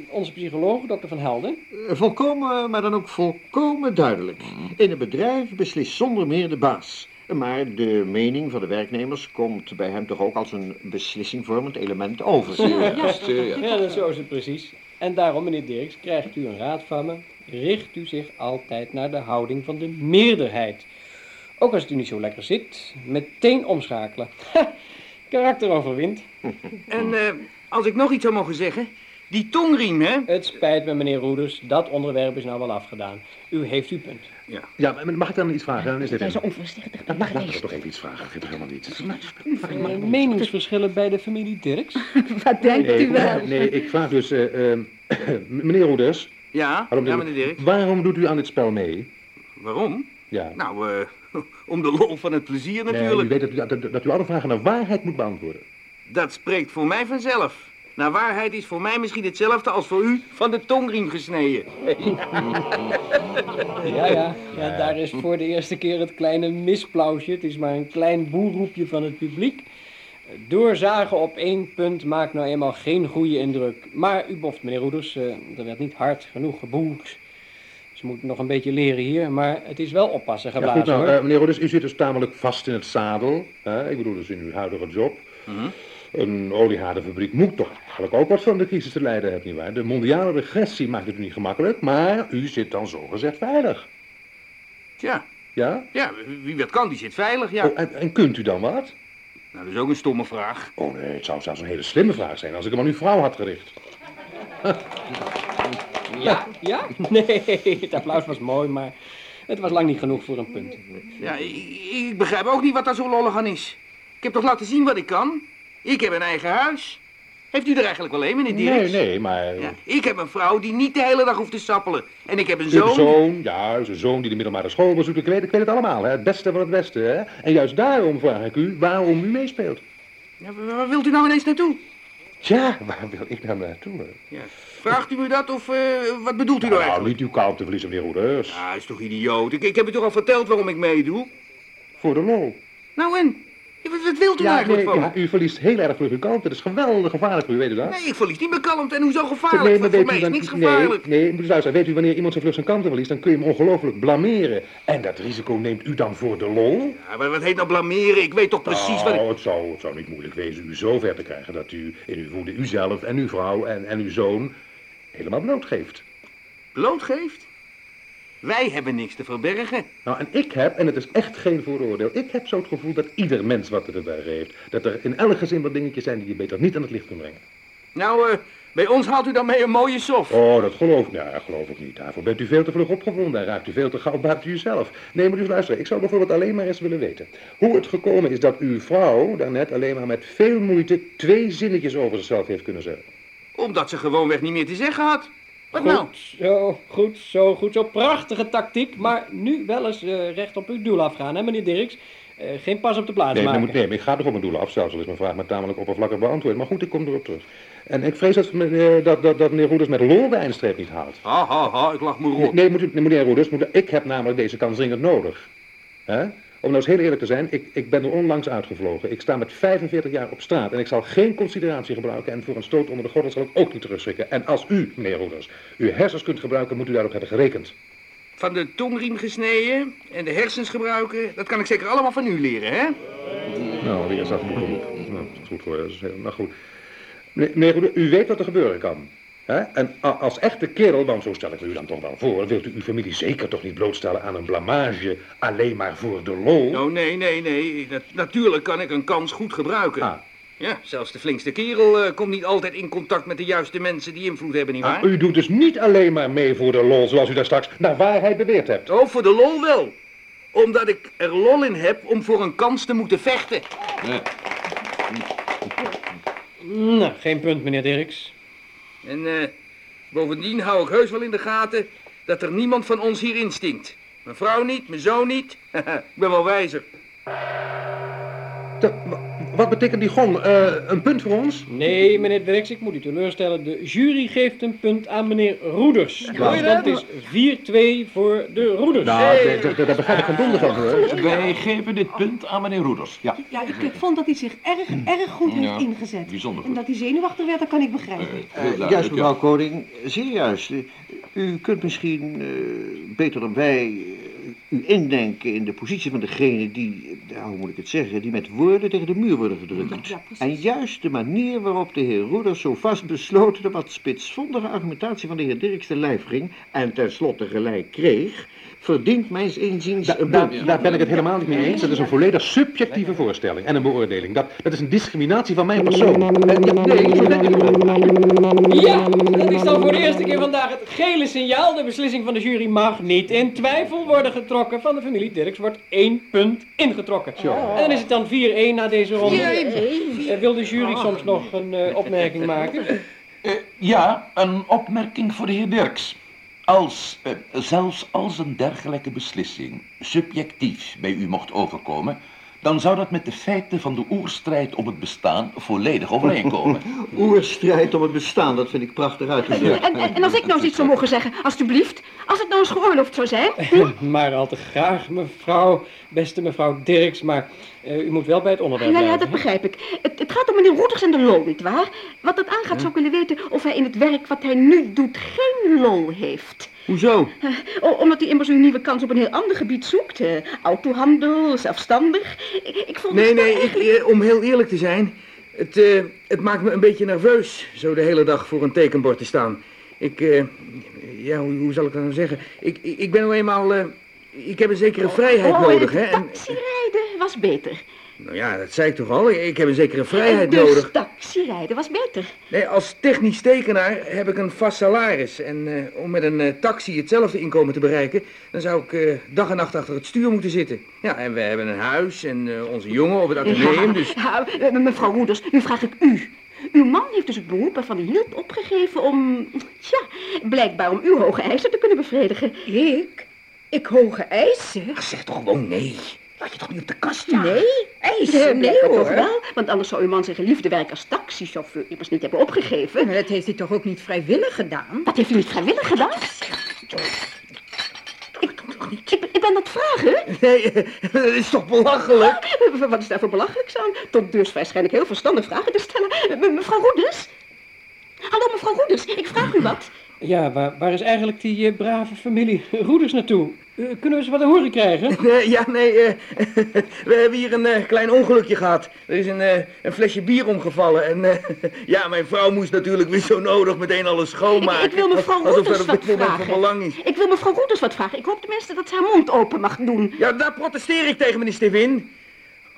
onze psycholoog, dokter Van Helden. Eh, Volkomen, maar dan ook volkomen duidelijk. In een bedrijf beslist zonder meer de baas. Maar de mening van de werknemers komt bij hem toch ook als een beslissingvormend element over. Juist, juist. Ja, dat zo is het precies. En daarom, meneer Dirks, krijgt u een raad van me. Richt u zich altijd naar de houding van de meerderheid. Ook als het u niet zo lekker zit, meteen omschakelen. Ha, karakter overwint. En eh, als ik nog iets zou mogen zeggen... Die tongriem, hè? Het spijt me, meneer Roeders, dat onderwerp is nou wel afgedaan. U heeft uw punt. Ja, maar mag ik dan iets vragen? Dan is dit Wij een... zijn onvoorzichtig Mag, mag ik toch even iets vragen? Dat geeft toch helemaal niet. Eh, meningsverschillen bij de familie Dirks? Wat denkt Nee, u wel? nee, ik vraag dus, eh, eh, meneer Roeders, Ja, Hallo, ja meneer- meneer Dirk. waarom doet u aan dit spel mee? Waarom? Ja. Nou, eh, om de lol van het plezier Nee, natuurlijk. u weet dat u, dat, dat u alle vragen naar waarheid moet beantwoorden. Dat spreekt voor mij vanzelf. Naar waarheid is voor mij misschien hetzelfde als voor u van de tongriem gesneden. Ja, ja, ja, daar is voor de eerste keer het kleine misplausje. Het is maar een klein boerroepje van het publiek. Doorzagen op één punt maakt nou eenmaal geen goede indruk. Maar u boft, meneer Roeders, eh, er werd niet hard genoeg geboerd. Ze moeten nog een beetje leren hier, maar het is wel oppassen Ja, geblazen goed, nou, hoor. eh, meneer Roeders, u zit dus tamelijk vast in het zadel. Hè? Ik bedoel dus in uw huidige job. Een oliehaardenfabriek moet toch eigenlijk ook wat van de crisis te lijden hebben, nietwaar? De mondiale regressie maakt het niet gemakkelijk, maar u zit dan zogezegd veilig. Tja, Ja? ja, wie wat kan, die zit veilig, ja. Oh, en, en kunt u dan wat? Nou, dat is ook een stomme vraag. Oh nee, het zou zelfs een hele slimme vraag zijn als ik hem aan uw vrouw had gericht. Ja, ja? Nee, het applaus was mooi, maar het was lang niet genoeg voor een punt. Ja, ik, ik begrijp ook niet wat daar zo lollig aan is. Ik heb toch laten zien wat ik kan? Ik heb een eigen huis. Heeft u er eigenlijk wel een, meneer Nee, Dirks? nee, maar... Ja, ik heb een vrouw die niet de hele dag hoeft te sappelen. En ik heb een zoon. een zoon, ja, een zoon die de middelbare school bezoekt. Ik weet, ik weet het allemaal, hè? het beste van het beste. Hè? En juist daarom vraag ik u waarom u meespeelt. Ja, waar wilt u nou ineens naartoe? Tja, waar wil ik nou naartoe? Ja. Vraagt u me dat of eh, wat bedoelt u nou Nou, eigenlijk? niet uw kou te verliezen, meneer Roeders. Ah, is toch idioot? Ik, ik heb u toch al verteld waarom ik meedoe? Voor de lol. Nou en? Ja, Wat, wat wilt u nou Ja, eigenlijk nee, van ja, u verliest heel erg vlug uw kalmte. Dat is geweldig gevaarlijk voor u, weet u dat? Nee, ik verlies niet meer kalmte. En hoezo gevaarlijk? Nee, voor, maar voor weet mij u is dan- niks gevaarlijk. Nee, nee, luisteren. Weet u wanneer iemand zijn vlug zijn kalmte verliest, dan kun je hem ongelooflijk blameren. En dat risico neemt u dan voor de lol? Ja, maar wat heet nou blameren? Ik weet toch precies wat ik... Nou, het zou, het zou niet moeilijk wezen u zo ver te krijgen dat u in uw woede uzelf en uw vrouw en, en uw zoon helemaal blootgeeft. blootgeeft? Wij hebben niks te verbergen. Nou, en ik heb, en het is echt geen vooroordeel, ik heb zo het gevoel dat ieder mens wat te verbergen heeft. Dat er in elk gezin wat dingetjes zijn die je beter niet aan het licht kunt brengen. Nou, eh, bij ons haalt u dan mee een mooie sof. Oh, dat geloof ik. Ja, geloof ik niet. Daarvoor bent u veel te vlug opgewonden en raakt u veel te gauw buiten uzelf. Nee, maar dus luisteren. Ik zou bijvoorbeeld alleen maar eens willen weten. Hoe het gekomen is dat uw vrouw daarnet alleen maar met veel moeite twee zinnetjes over zichzelf heeft kunnen zeggen. Omdat ze gewoonweg niet meer te zeggen had. Wat nou? Goed zo, goed zo, goed zo. Prachtige tactiek, maar nu wel eens eh, recht op uw doel afgaan, hè, meneer Dirks? Eh, geen pas op de plaats Nee, maar maken. moet, nee, maar ik ga toch op mijn doelen afstelsel is mijn vraag maar tamelijk oppervlakkig beantwoord. Maar goed, ik kom erop terug. En ik vrees dat, meneer- dat, dat, dat meneer Roeders met lol de eindstreep niet haalt. Ha, ha, ha, ik lach me rot. nee, meneer Roeders, ik heb namelijk deze kans dringend nodig. Hè? Om nou eens heel eerlijk te zijn, ik, ik ben er onlangs uitgevlogen. Ik sta met 45 jaar op straat en ik zal geen consideratie gebruiken. En voor een stoot onder de gordel zal ik ook niet terugschrikken. En als u, meneer Roeders, uw hersens kunt gebruiken, moet u daarop hebben gerekend. Van de tongriem gesneden en de hersens gebruiken, dat kan ik zeker allemaal van u leren, hè? Nou, weer is dat goed. Nou, dat is goed voor je. Dat is heel, nou goed. Meneer, meneer Roeders, u weet wat er gebeuren kan. Hè? En als echte kerel, want zo stel ik me u dan toch wel voor, wilt u uw familie zeker toch niet blootstellen aan een blamage alleen maar voor de lol? Oh, nee, nee, nee. Dat, natuurlijk kan ik een kans goed gebruiken. Ah. Ja, zelfs de flinkste kerel eh, komt niet altijd in contact met de juiste mensen die invloed hebben, nietwaar? Ah, u doet dus niet alleen maar mee voor de lol, zoals u daar straks naar waarheid beweerd hebt. Oh, voor de lol wel. Omdat ik er lol in heb om voor een kans te moeten vechten. Nou, geen punt, meneer Dirks. En eh, bovendien hou ik heus wel in de gaten dat er niemand van ons hier instinkt. Mijn vrouw niet, mijn zoon niet. ik ben wel wijzer. Wa- wat betekent die gong? Eh, een punt voor ons? Nee, meneer Dirks, ik moet u teleurstellen. De jury geeft een punt aan meneer Roeders. Want dat? het is 4-2 voor de Roeders. Nou, daar- begrijp ik geen donder van hoor. Wij geven dit punt aan meneer Roeders. Ja, Ja, ik, vond dat hij zich erg, erg goed heeft Ja, ingezet. bijzonder En goed. dat hij zenuwachtig werd, dat kan ik begrijpen. Eh, duidelijk, juist, ja. mevrouw Koning, zeer juist. Eh, U kunt misschien eh, beter dan wij eh, u indenken in de positie van degene die, hoe moet ik het zeggen, die met woorden tegen de muur worden gedrukt. Ja. En juist de manier waarop de heer Roeders zo vast besloten de wat spitsvondige argumentatie van de heer Dirks te lijf ging en tenslotte gelijk kreeg, verdient mijns inziens Da- een daar, ben ik het helemaal niet mee eens. Dat is een volledig subjectieve voorstelling en een beoordeling. Dat, dat is een discriminatie van mijn persoon. Ja, nee, zo denk ik. Ja, dat is dan voor de eerste keer vandaag het gele signaal. De beslissing van de jury mag niet in twijfel worden getrokken. Van de familie Dirks wordt één punt ingetrokken. En dan is het dan 4-1 na deze ronde. Eh, wil de jury soms nog een eh, opmerking maken? Eh, ja, een opmerking voor de heer Dirks. Als, eh, zelfs als een dergelijke beslissing subjectief bij u mocht overkomen, dan zou dat met de feiten van de oerstrijd om het bestaan volledig overeenkomen. Oerstrijd om het bestaan, dat vind ik prachtig uitgedrukt. En, en, en als ik nou eens iets zou mogen zeggen, alstublieft. Als het nou eens geoorloofd zou zijn. Maar al te graag, mevrouw, beste mevrouw Dirks. Maar eh, u moet wel bij het onderwerp Ja, ja, dat begrijp ik. Het, het gaat om meneer Roeders en de lol, nietwaar? Wat dat aangaat zou ik willen weten of hij in het werk wat hij nu doet geen lol heeft. Hoezo? Eh, omdat hij immers een nieuwe kans op een heel ander gebied zoekt. eh, autohandel, zelfstandig. Ik, ik vond Nee, het nee, eigenlijk- ik, om heel eerlijk te zijn, het, eh, het maakt me een beetje nerveus zo de hele dag voor een tekenbord te staan. Ik, eh, ja, hoe, hoe zal ik dat nou zeggen? Ik, ik, ik ben nou eenmaal, eh, ik heb een zekere vrijheid oh, nodig, het hè. En, taxirijden was beter. nou ja, dat zei ik toch al, ik heb een zekere vrijheid dus nodig. taxirijden was beter. Nee, als technisch tekenaar heb ik een vast salaris. En eh, om met een eh, taxi hetzelfde inkomen te bereiken, dan zou ik eh, dag en nacht achter het stuur moeten zitten. Ja, en we hebben een huis en eh, onze jongen op het ateneum, dus... Ja, mevrouw Roeders, nu vraag ik u. Uw man heeft dus het beroep waarvan hij hield opgegeven om... Tja, blijkbaar om uw hoge eisen te kunnen bevredigen. Ik? Ik hoge eisen? Ach, zeg toch gewoon nee. Laat je toch niet op de kast staan? Nee, eisen? Nee hoor. toch wel, want anders zou uw man zijn geliefde werk als taxichauffeur immers niet hebben opgegeven. Maar dat heeft hij toch ook niet vrijwillig gedaan? Dat heeft u niet vrijwillig gedaan? Ik, ik, ik ben dat vragen. Nee, eh, dat is toch belachelijk? Wat is daar voor belachelijks aan? Tot dus waarschijnlijk heel verstandig vragen te stellen. Me- Mevrouw Roeders? Hallo, mevrouw Roeders, ik vraag u wat. Ja, waar, waar is eigenlijk die eh, brave familie Roeders naartoe? Eh, kunnen we ze wat te horen krijgen? Nee, ja, nee, eh, we hebben hier een eh, klein ongelukje gehad. Er is een, eh, een flesje bier omgevallen en eh, ja, mijn vrouw moest natuurlijk weer zo nodig meteen alles schoonmaken. Ik, ik wil mevrouw Alsof Roeders dat op dit moment van vragen. belang is. Ik wil mevrouw Roeders wat vragen. Ik hoop tenminste dat ze haar mond open mag doen. Ja, daar protesteer ik tegen, meneer Stevin.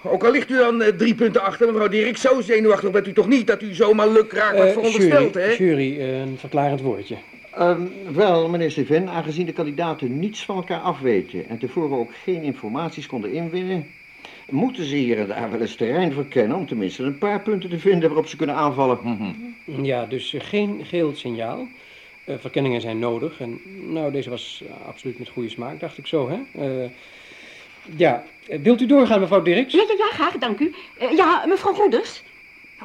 Ook al ligt u dan eh, drie punten achter, mevrouw Dirk, zo zenuwachtig bent u toch niet dat u zomaar lukraak wordt Eh, verondersteld, jury, hè? jury een verklarend woordje. Ehm, wel, meneer Stevin, aangezien de kandidaten niets van elkaar afweten en tevoren ook geen informaties konden inwinnen, moeten ze hier en daar wel eens terrein verkennen om tenminste een paar punten te vinden waarop ze kunnen aanvallen. Ja, dus geen geel signaal. Eh, verkenningen zijn nodig. En nou, deze was absoluut met goede smaak, dacht ik zo, hè? Eh, Ja, eh, wilt u doorgaan, mevrouw Dirks? Ja, ja, ja, graag, dank u. Eh, ja, mevrouw Goeders.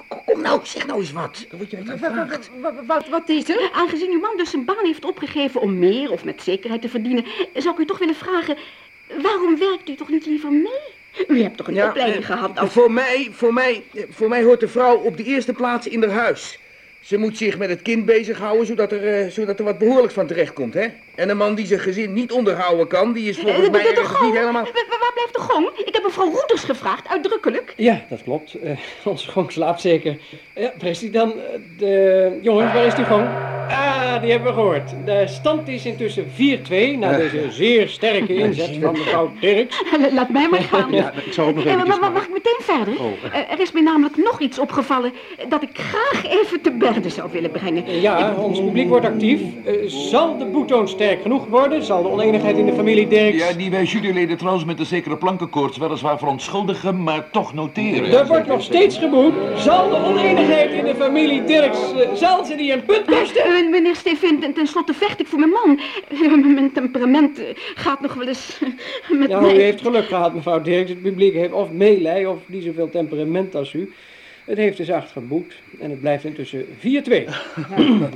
Kom nou, zeg nou eens wat. Dan word je gevraagd. Wat, wat, wat is er? Aangezien uw man dus zijn baan heeft opgegeven om meer of met zekerheid te verdienen, zou ik u toch willen vragen, waarom werkt u toch niet liever mee? U hebt toch een opleiding eh, gehad als... Voor mij, voor, mij, voor mij hoort de vrouw op de eerste plaats in haar huis. Ze moet zich met het kind bezighouden, zodat er, eh, zodat er wat behoorlijks van terecht komt, hè? En een man die zijn gezin niet onderhouden kan, die is volgens Eh, mij de- de ergens gong. niet helemaal... Wa- wa- Waar blijft de gong? Ik heb mevrouw Roeders gevraagd, uitdrukkelijk. Ja, dat klopt. Eh, onze gong slaapt zeker. Ja, waar is die dan? Eh, De... Jongens, waar is die gong? Ah, die hebben we gehoord. De stand is intussen 4-2 na deze zeer sterke inzet van mevrouw Dirks. Laat mij maar gaan. Ja, ik zou ook nog even... maar- maar Mag ik meteen verder? Oh. Eh, Er is mij namelijk nog iets opgevallen dat ik graag even te berde zou willen brengen. Ja, ons publiek wordt actief. Zal de boetoon sterk genoeg worden? Zal de oneenigheid in de familie Dirks... Ja, die wij juryleden trouwens met een zekere plankenkoorts weliswaar verontschuldigen, maar toch noteren. Er wordt nog steeds geboet. Zal de oneenigheid in de familie Dirks, eh, zal ze die een punt kosten? Eh, meneer Stevin, ten, tenslotte vecht ik voor mijn man. Eh, mijn temperament eh, gaat nog wel eens eh, met Ja, mij. u heeft geluk gehad, mevrouw Dirks. Het publiek heeft of meelij of niet zoveel temperament als u. Het heeft dus acht geboet en het blijft intussen 4-2.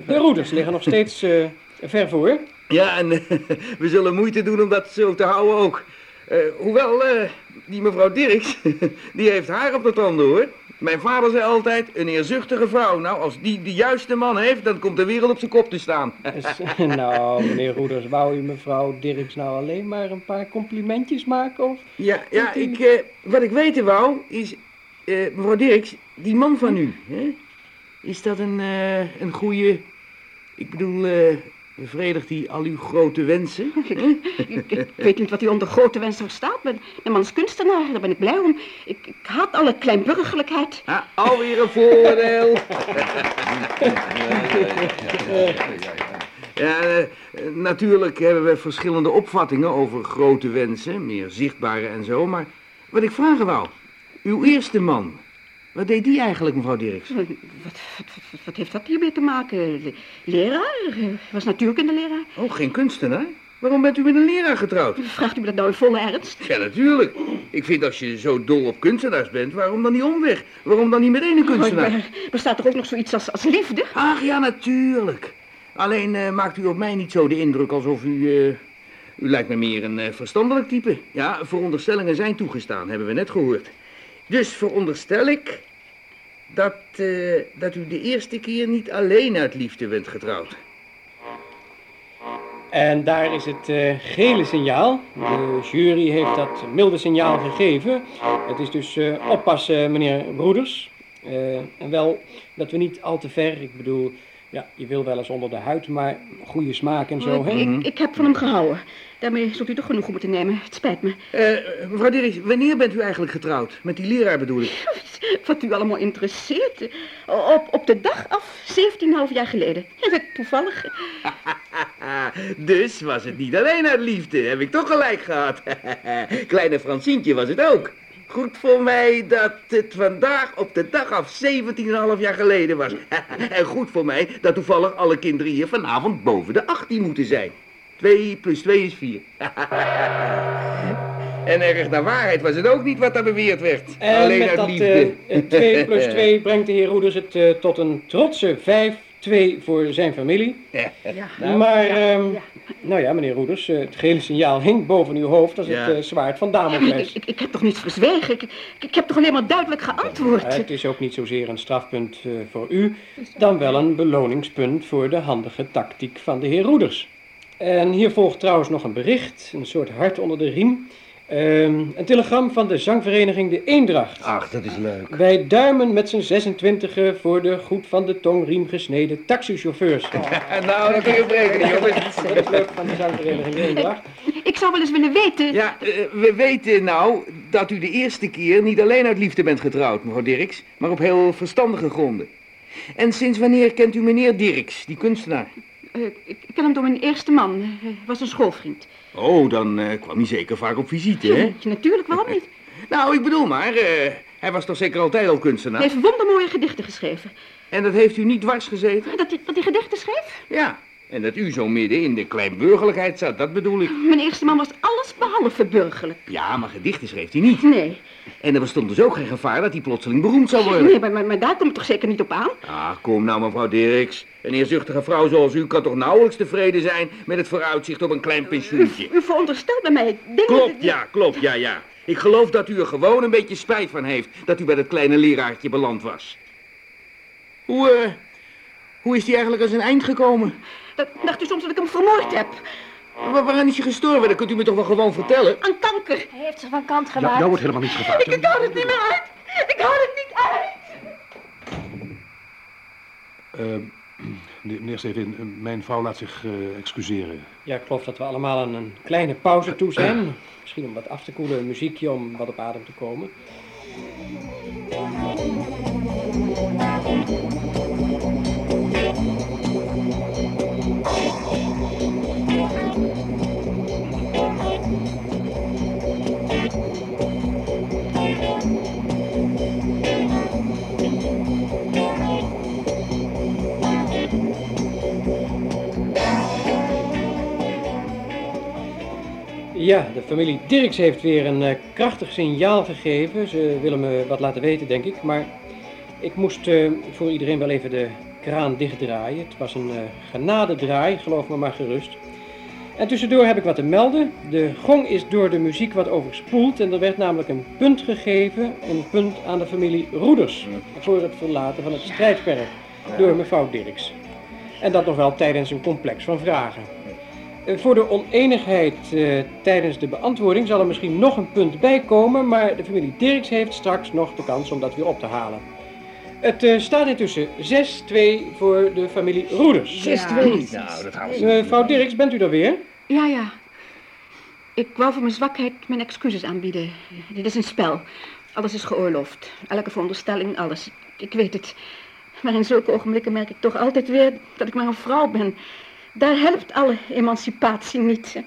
De roeders liggen nog steeds eh, ver voor. Ja, en eh, we zullen moeite doen om dat zo te houden ook. Eh, hoewel, eh, die mevrouw Dirks, die heeft haar op de tanden hoor. Mijn vader zei altijd, een eerzuchtige vrouw. Nou, als die de juiste man heeft, dan komt de wereld op zijn kop te staan. Nou, meneer Roeders, wou u mevrouw Dirks nou alleen maar een paar complimentjes maken? Of? Ja, ja ik, wat ik weten wou, is... mevrouw Dirks, die man van u, hè? Is dat een, een goede... Ik bedoel, bevredigt hij al uw grote wensen? Ik, ik weet niet wat u onder grote wensen verstaat. Mijn, mijn man is kunstenaar, daar ben ik blij om. Ik, ik haat alle kleinburgerlijkheid. Ah, alweer een voordeel. Ja, eh, natuurlijk hebben we verschillende opvattingen over grote wensen, meer zichtbare en zo, maar wat ik vragen wou, uw eerste man, wat deed die eigenlijk, mevrouw Dirks? Wat, wat, wat, heeft dat hiermee te maken? Le- Leraar? Was natuurkundeleraar? Oh, geen kunstenaar? Waarom bent u met een leraar getrouwd? Vraagt u me dat nou in volle ernst? Ja, natuurlijk. Ik vind als je zo dol op kunstenaars bent, waarom dan die omweg? Waarom dan niet meteen een kunstenaar? Maar bestaat er ook nog zoiets als, als liefde? Ach ja, natuurlijk. Alleen eh, maakt u op mij niet zo de indruk alsof u... eh, u lijkt me meer een eh, verstandelijk type. Ja, veronderstellingen zijn toegestaan, hebben we net gehoord. Dus veronderstel ik dat, eh, dat u de eerste keer niet alleen uit liefde bent getrouwd. En daar is het eh, gele signaal. De jury heeft dat milde signaal gegeven. Het is dus eh, oppassen, meneer Broeders. Eh, en wel dat we niet al te ver, ik bedoel, ja, je wil wel eens onder de huid, maar goede smaak en zo, hè? Ik, ik heb van hem gehouden. Daarmee zult u toch genoeg moeten nemen. Het spijt me. Eh, mevrouw Dirks, wanneer bent u eigenlijk getrouwd? Met die leraar bedoel ik. Wat u allemaal interesseert. Op, op de dag af, 17,5 jaar geleden. Toevallig. dus was het niet alleen uit liefde, heb ik toch gelijk gehad. Kleine Francientje was het ook. Goed voor mij dat het vandaag op de dag af 17,5 jaar geleden was. en goed voor mij dat toevallig alle kinderen hier vanavond boven de 18 moeten zijn. 2 plus 2 is 4. en erg naar waarheid was het ook niet wat daar beweerd werd. En alleen met uit dat liefde. eh, 2 plus 2 brengt de heer Roeders het eh, tot een trotse 5-2 voor zijn familie. Ja. Maar, ehm, nou ja, meneer Roeders, eh, het gele signaal hinkt boven uw hoofd als Ja. het zwaard van Damocles. ik, ik heb toch niets verzwegen? Ik, ik, ik heb toch alleen maar duidelijk geantwoord? Het is ook niet zozeer een strafpunt eh, voor u, dan wel een beloningspunt voor de handige tactiek van de heer Roeders. En hier volgt trouwens nog een bericht, een soort hart onder de riem. Ehm, een telegram van de zangvereniging De Eendracht. Ach, dat is leuk. Wij duimen met z'n 26 voor de goed van de tongriem gesneden taxichauffeurs. nou, dat kun je breken, jongens. Dat is leuk van de zangvereniging De Eendracht. Ik zou wel eens willen weten... Ja, eh, we weten nou dat u de eerste keer niet alleen uit liefde bent getrouwd, mevrouw Dirks, maar op heel verstandige gronden. En sinds wanneer kent u meneer Dirks, die kunstenaar? Eh, ik, ken hem door mijn eerste man. Hij was een schoolvriend. Oh, dan eh, kwam hij zeker vaak op visite, hè? Ja, natuurlijk, waarom niet? Nou, ik bedoel maar, eh, hij was toch zeker altijd al kunstenaar? Hij heeft wondermooie gedichten geschreven. En dat heeft u niet dwars gezeten? Dat hij, dat hij gedichten schreef? Ja, en dat u zo midden in de kleinburgerlijkheid zat, dat bedoel ik. Mijn eerste man was alles behalve burgerlijk. Ja, maar gedichten schreef hij niet. Nee, En er bestond dus ook geen gevaar dat hij plotseling beroemd zou worden. nee maar, maar, maar daar komt het toch zeker niet op aan? Ah, kom nou, mevrouw Dirks. Een eerzuchtige vrouw zoals u kan toch nauwelijks tevreden zijn met het vooruitzicht op een klein pensioentje. U veronderstelt bij mij dingen... Klopt, ja, klopt, ja, ja. Ik geloof dat u er gewoon een beetje spijt van heeft dat u bij dat kleine leraartje beland was. Hoe, eh, hoe is hij eigenlijk aan zijn eind gekomen? Dat, dacht u soms dat ik hem vermoord heb? Wa- waaraan is hij gestorven? Dat kunt u me toch wel gewoon vertellen? Aan kanker. Hij heeft zich van kant Ja, gemaakt. jou wordt helemaal niets gevraagd. Ik hou het niet meer uit. Ik hou het niet uit. Eh, meneer Stevin, eh, mijn vrouw laat zich eh, excuseren. Ja, ik geloof dat we allemaal aan een kleine pauze toe zijn. Misschien om wat af te koelen, een muziekje om wat op adem te komen. Ja, de familie Dirks heeft weer een eh, krachtig signaal gegeven. Ze willen me wat laten weten, denk ik. Maar ik moest eh, voor iedereen wel even de kraan dichtdraaien. Het was een eh genadedraai, geloof me maar gerust. En tussendoor heb ik wat te melden. De gong is door de muziek wat overspoeld en er werd namelijk een punt gegeven, een punt aan de familie Roeders, voor het verlaten van het strijdperk door mevrouw Dirks. En dat nog wel tijdens een complex van vragen. Eh, Voor de oneenigheid eh, tijdens de beantwoording zal er misschien nog een punt bij komen, maar de familie Dirks heeft straks nog de kans om dat weer op te halen. Het eh, staat intussen 6-2 voor de familie Roeders. 6-2. Nou, dat halen ze. Mevrouw Dirks, bent u er weer? Ja, ja. Ik wou voor mijn zwakheid mijn excuses aanbieden. Dit is een spel. Alles is geoorloofd. Elke veronderstelling, alles. Ik weet het. Maar in zulke ogenblikken merk ik toch altijd weer dat ik maar een vrouw ben. Daar helpt alle emancipatie niet. Ja,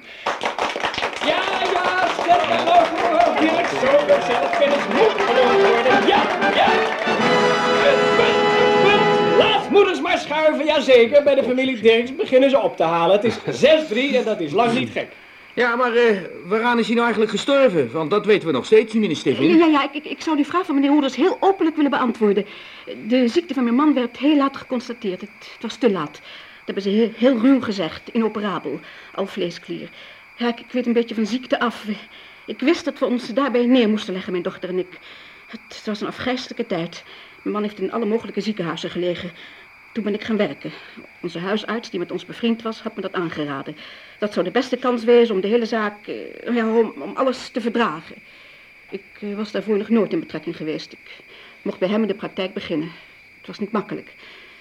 ja, stel het voor, Dirks. Zo, door zelfkennis moet beloond worden. Ja, ja. Punt, punt. Laat moeders maar schuiven, jazeker. Bij de familie Dirks beginnen ze op te halen. Het is 6-3 en dat is lang niet gek. Ja, maar eh, waaraan is hij nou eigenlijk gestorven? Want dat weten we nog steeds niet, meneer Ja, ja, ja ik, ik, ik zou die vraag van meneer Hoeders heel openlijk willen beantwoorden. De ziekte van mijn man werd heel laat geconstateerd. Het, het was te laat. Dat hebben ze heel, ruw gezegd. Inoperabel. Alvleesklier. Ja, ik, ik weet een beetje van ziekte af. Ik wist dat we ons daarbij neer moesten leggen, mijn dochter en ik. Het, was een afgrijzelijke tijd. Mijn man heeft in alle mogelijke ziekenhuizen gelegen. Toen ben ik gaan werken. Onze huisarts, die met ons bevriend was, had me dat aangeraden. Dat zou de beste kans wezen om de hele zaak, eh, ja, om, om alles te verdragen. Ik eh, was daarvoor nog nooit in betrekking geweest. Ik mocht bij hem in de praktijk beginnen. Het was niet makkelijk.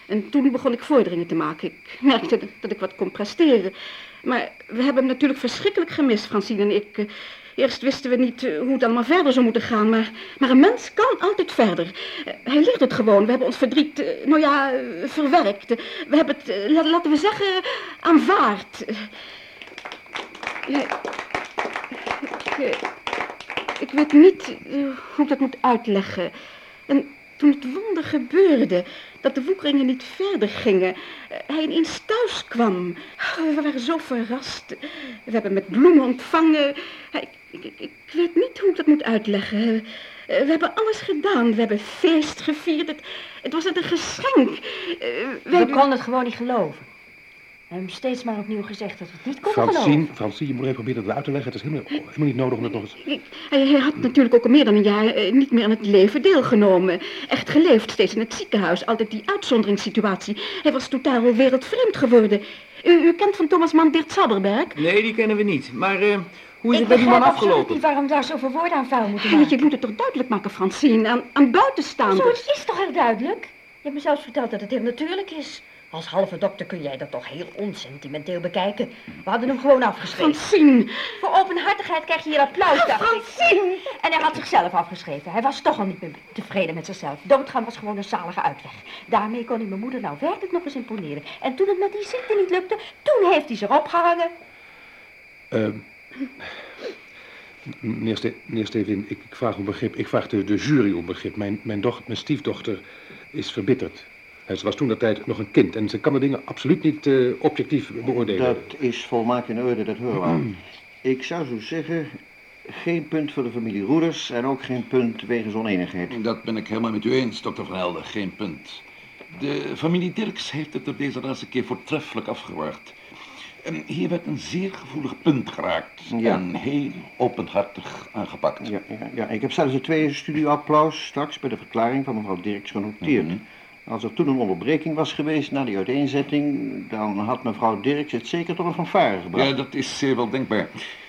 En toen begon ik vorderingen te maken. Ik merkte dat- ik wat kon presteren. Maar we hebben hem natuurlijk verschrikkelijk gemist, Francine en ik. Eh, Eerst wisten we niet eh, hoe het allemaal verder zou moeten gaan, maar, maar een mens kan altijd verder. Eh, Hij leert het gewoon. We hebben ons verdriet, nou ja, verwerkt. We hebben het, la- laten we zeggen, aanvaard. Ik, ik weet niet hoe ik dat moet uitleggen. En toen het wonder gebeurde, dat de woekeringen niet verder gingen, eh, hij ineens thuis kwam. We waren zo verrast. We hebben met bloemen ontvangen. Ik, ik, ik, ik weet niet hoe ik dat moet uitleggen. Eh, We hebben alles gedaan. We hebben feest gevierd. Het, het was net een geschenk. Eh, wij- We konden het gewoon niet geloven. We hebben steeds maar opnieuw gezegd dat we het niet konden Francine, geloven. Francine, je moet even proberen dat uit te leggen. Het is helemaal, helemaal niet nodig om het nog eens... Ik- Hij, hij had natuurlijk ook al meer dan een jaar eh, niet meer aan het leven deelgenomen. Echt geleefd, steeds in het ziekenhuis. Altijd die uitzonderingssituatie. Hij was totaal wereldvreemd geworden. U, u kent van Thomas Mann Dirk? Nee, die kennen we niet. Maar eh, hoe is Ik het met die man afgelopen? niet waarom daar zoveel woorden aan vuil moeten Je, maken. je moet het toch duidelijk maken, Francine, aan, aan buitenstaanders. Zo, het is toch heel duidelijk? Je hebt me zelfs verteld dat het heel natuurlijk is. Als halve dokter kun jij dat toch heel onsentimenteel bekijken. We hadden hem gewoon afgeschreven. Francine! Voor openhartigheid krijg je hier applaus, dacht ik. Francine! En hij had zichzelf afgeschreven. Hij was toch al niet meer tevreden met zichzelf. Doodgaan was gewoon een zalige uitweg. Daarmee kon hij mijn moeder nou werkelijk nog eens imponeren. En toen het met die ziekte niet lukte, toen heeft hij zich opgehangen. Eh, meneer, Ste meneer Stevin, ik, ik vraag om begrip. Ik vraag de, de jury om begrip. Mijn, mijn, dochter, mijn stiefdochter is verbitterd. Eh, Ze was toen dat tijd nog een kind en ze kan de dingen absoluut niet eh, objectief beoordelen. Dat is volmaakt in orde, dat horen we al. Ik zou zo zeggen, geen punt voor de familie Roeders en ook geen punt wegens oneenigheid. Dat ben ik helemaal met u eens, dokter Van Helden. Geen punt. De familie Dirks heeft het er deze laatste keer voortreffelijk afgewaard. En hier werd een zeer gevoelig punt geraakt. Ja. En heel openhartig aangepakt. Ja, ja, ja, ik heb zelfs de tweede studioapplaus straks bij de verklaring van mevrouw Dirks genoteerd. Mhm. Als er toen een onderbreking was geweest na die uiteenzetting, dan had mevrouw Dirks het zeker tot een fanfare gebracht. Ja, dat is zeer wel denkbaar.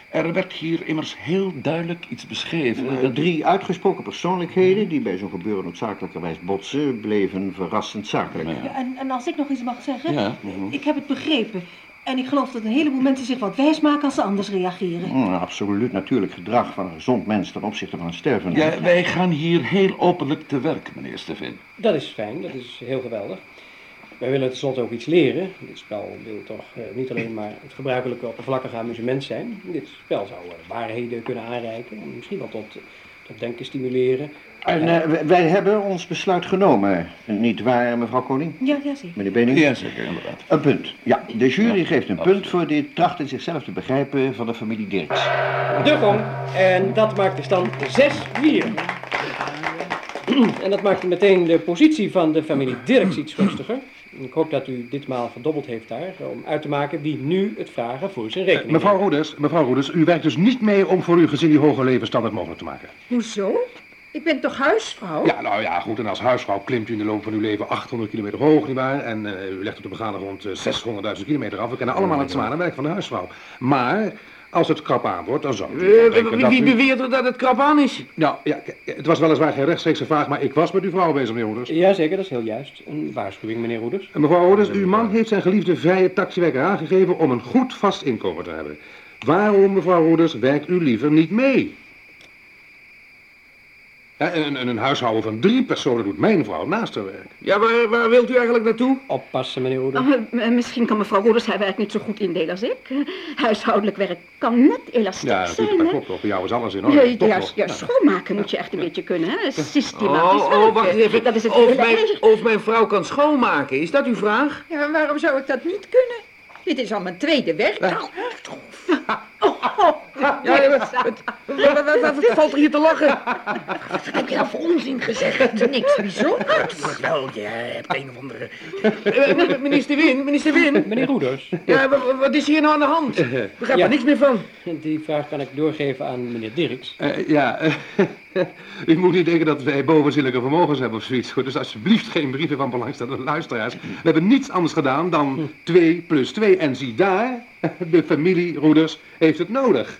Er werd hier immers heel duidelijk iets beschreven. Dat- drie uitgesproken persoonlijkheden die bij zo'n gebeuren noodzakelijkerwijs botsen, bleven verrassend zakelijk. Ja, en, en als ik nog iets mag zeggen, Ja. ik heb het begrepen. En ik geloof dat een heleboel mensen zich wat wijs maken als ze anders reageren. Mm, absoluut natuurlijk gedrag van een gezond mens ten opzichte van een stervende. Ja, wij gaan hier heel openlijk te werk, meneer Stevin. Dat is fijn, dat is heel geweldig. Wij willen tenslotte ook iets leren. Dit spel wil toch eh, niet alleen maar het gebruikelijke oppervlakkige amusement zijn. Dit spel zou eh, waarheden kunnen aanreiken en misschien wel tot, tot denken stimuleren. En eh, wij- wij hebben ons besluit genomen, niet waar, mevrouw Koning? Ja, ja, zeker. Meneer Bening? Ja, zeker, inderdaad. Een punt. Ja, de jury Ja, geeft een absoluut. punt voor dit trachten zichzelf te begrijpen van de familie Dirks. De gong. En dat maakt de stand 6-4. En dat maakt meteen de positie van de familie Dirks iets rustiger. Ik hoop dat u ditmaal verdobbeld heeft daar, om uit te maken wie nu het vragen voor zijn rekening Mevrouw neemt. Roeders, mevrouw Roeders, u werkt dus niet mee om voor uw gezin die hoge levensstandaard mogelijk te maken. Hoezo? Ik ben toch huisvrouw? Ja, nou ja, goed. En als huisvrouw klimt u in de loop van uw leven 800 kilometer hoog, nietwaar? En eh, u legt op de begane grond eh, 600.000 kilometer af. We kennen allemaal het zware werk van de huisvrouw. Maar als het krap aan wordt, dan zou u Eh, denken wie u... beweert er dat het krap aan is? Nou, ja, het was weliswaar geen rechtstreekse vraag, maar ik was met uw vrouw bezig, meneer Roeders. Jazeker, dat is heel juist. Een waarschuwing, meneer Roeders. En mevrouw Roeders, uw man heeft zijn geliefde vrije taxiwerker aangegeven om een goed vast inkomen te hebben. Waarom, mevrouw Roeders, werkt u liever niet mee? Ja, een, huishouden van drie personen doet mijn vrouw naast haar werk. Ja, waar, waar wilt u eigenlijk naartoe? Oppassen, meneer Roeders. Oh, misschien kan mevrouw Roeders haar werk niet zo goed indelen als ik. Huishoudelijk werk kan net elastiek Ja, zijn, natuurlijk, dat hè? klopt toch. Bij jou is alles in Ja, orde. Toch ja, nog? ja, schoonmaken moet je echt een beetje kunnen, hè? Systematisch Oh, oh, wacht even. Dat is het of, hele mijn, of mijn vrouw kan schoonmaken, is dat uw vraag? Ja, waarom zou ik dat niet kunnen? Dit is al mijn tweede werkdag. Ja, ja, wat, wat, wat, wat- wat- wat valt er hier te lachen? Wat heb je nou voor onzin gezegd? Niks bijzonders. Wel, je hebt een of andere... Eh, eh, Minister Win, minister Win. Meneer Roeders, Ja, wa- wa- wat is hier nou aan de hand? Ik begrijp Ja. er niks meer van. die vraag kan ik doorgeven aan meneer Dirks. Eh, ja, eh, u moet niet denken dat wij bovenzinnelijke vermogens hebben of zoiets. hoor. Dus alsjeblieft geen brieven van belangstellende luisteraars. We hebben niets anders gedaan dan 2 plus 2. En zie daar, de familie Roeders heeft het nodig.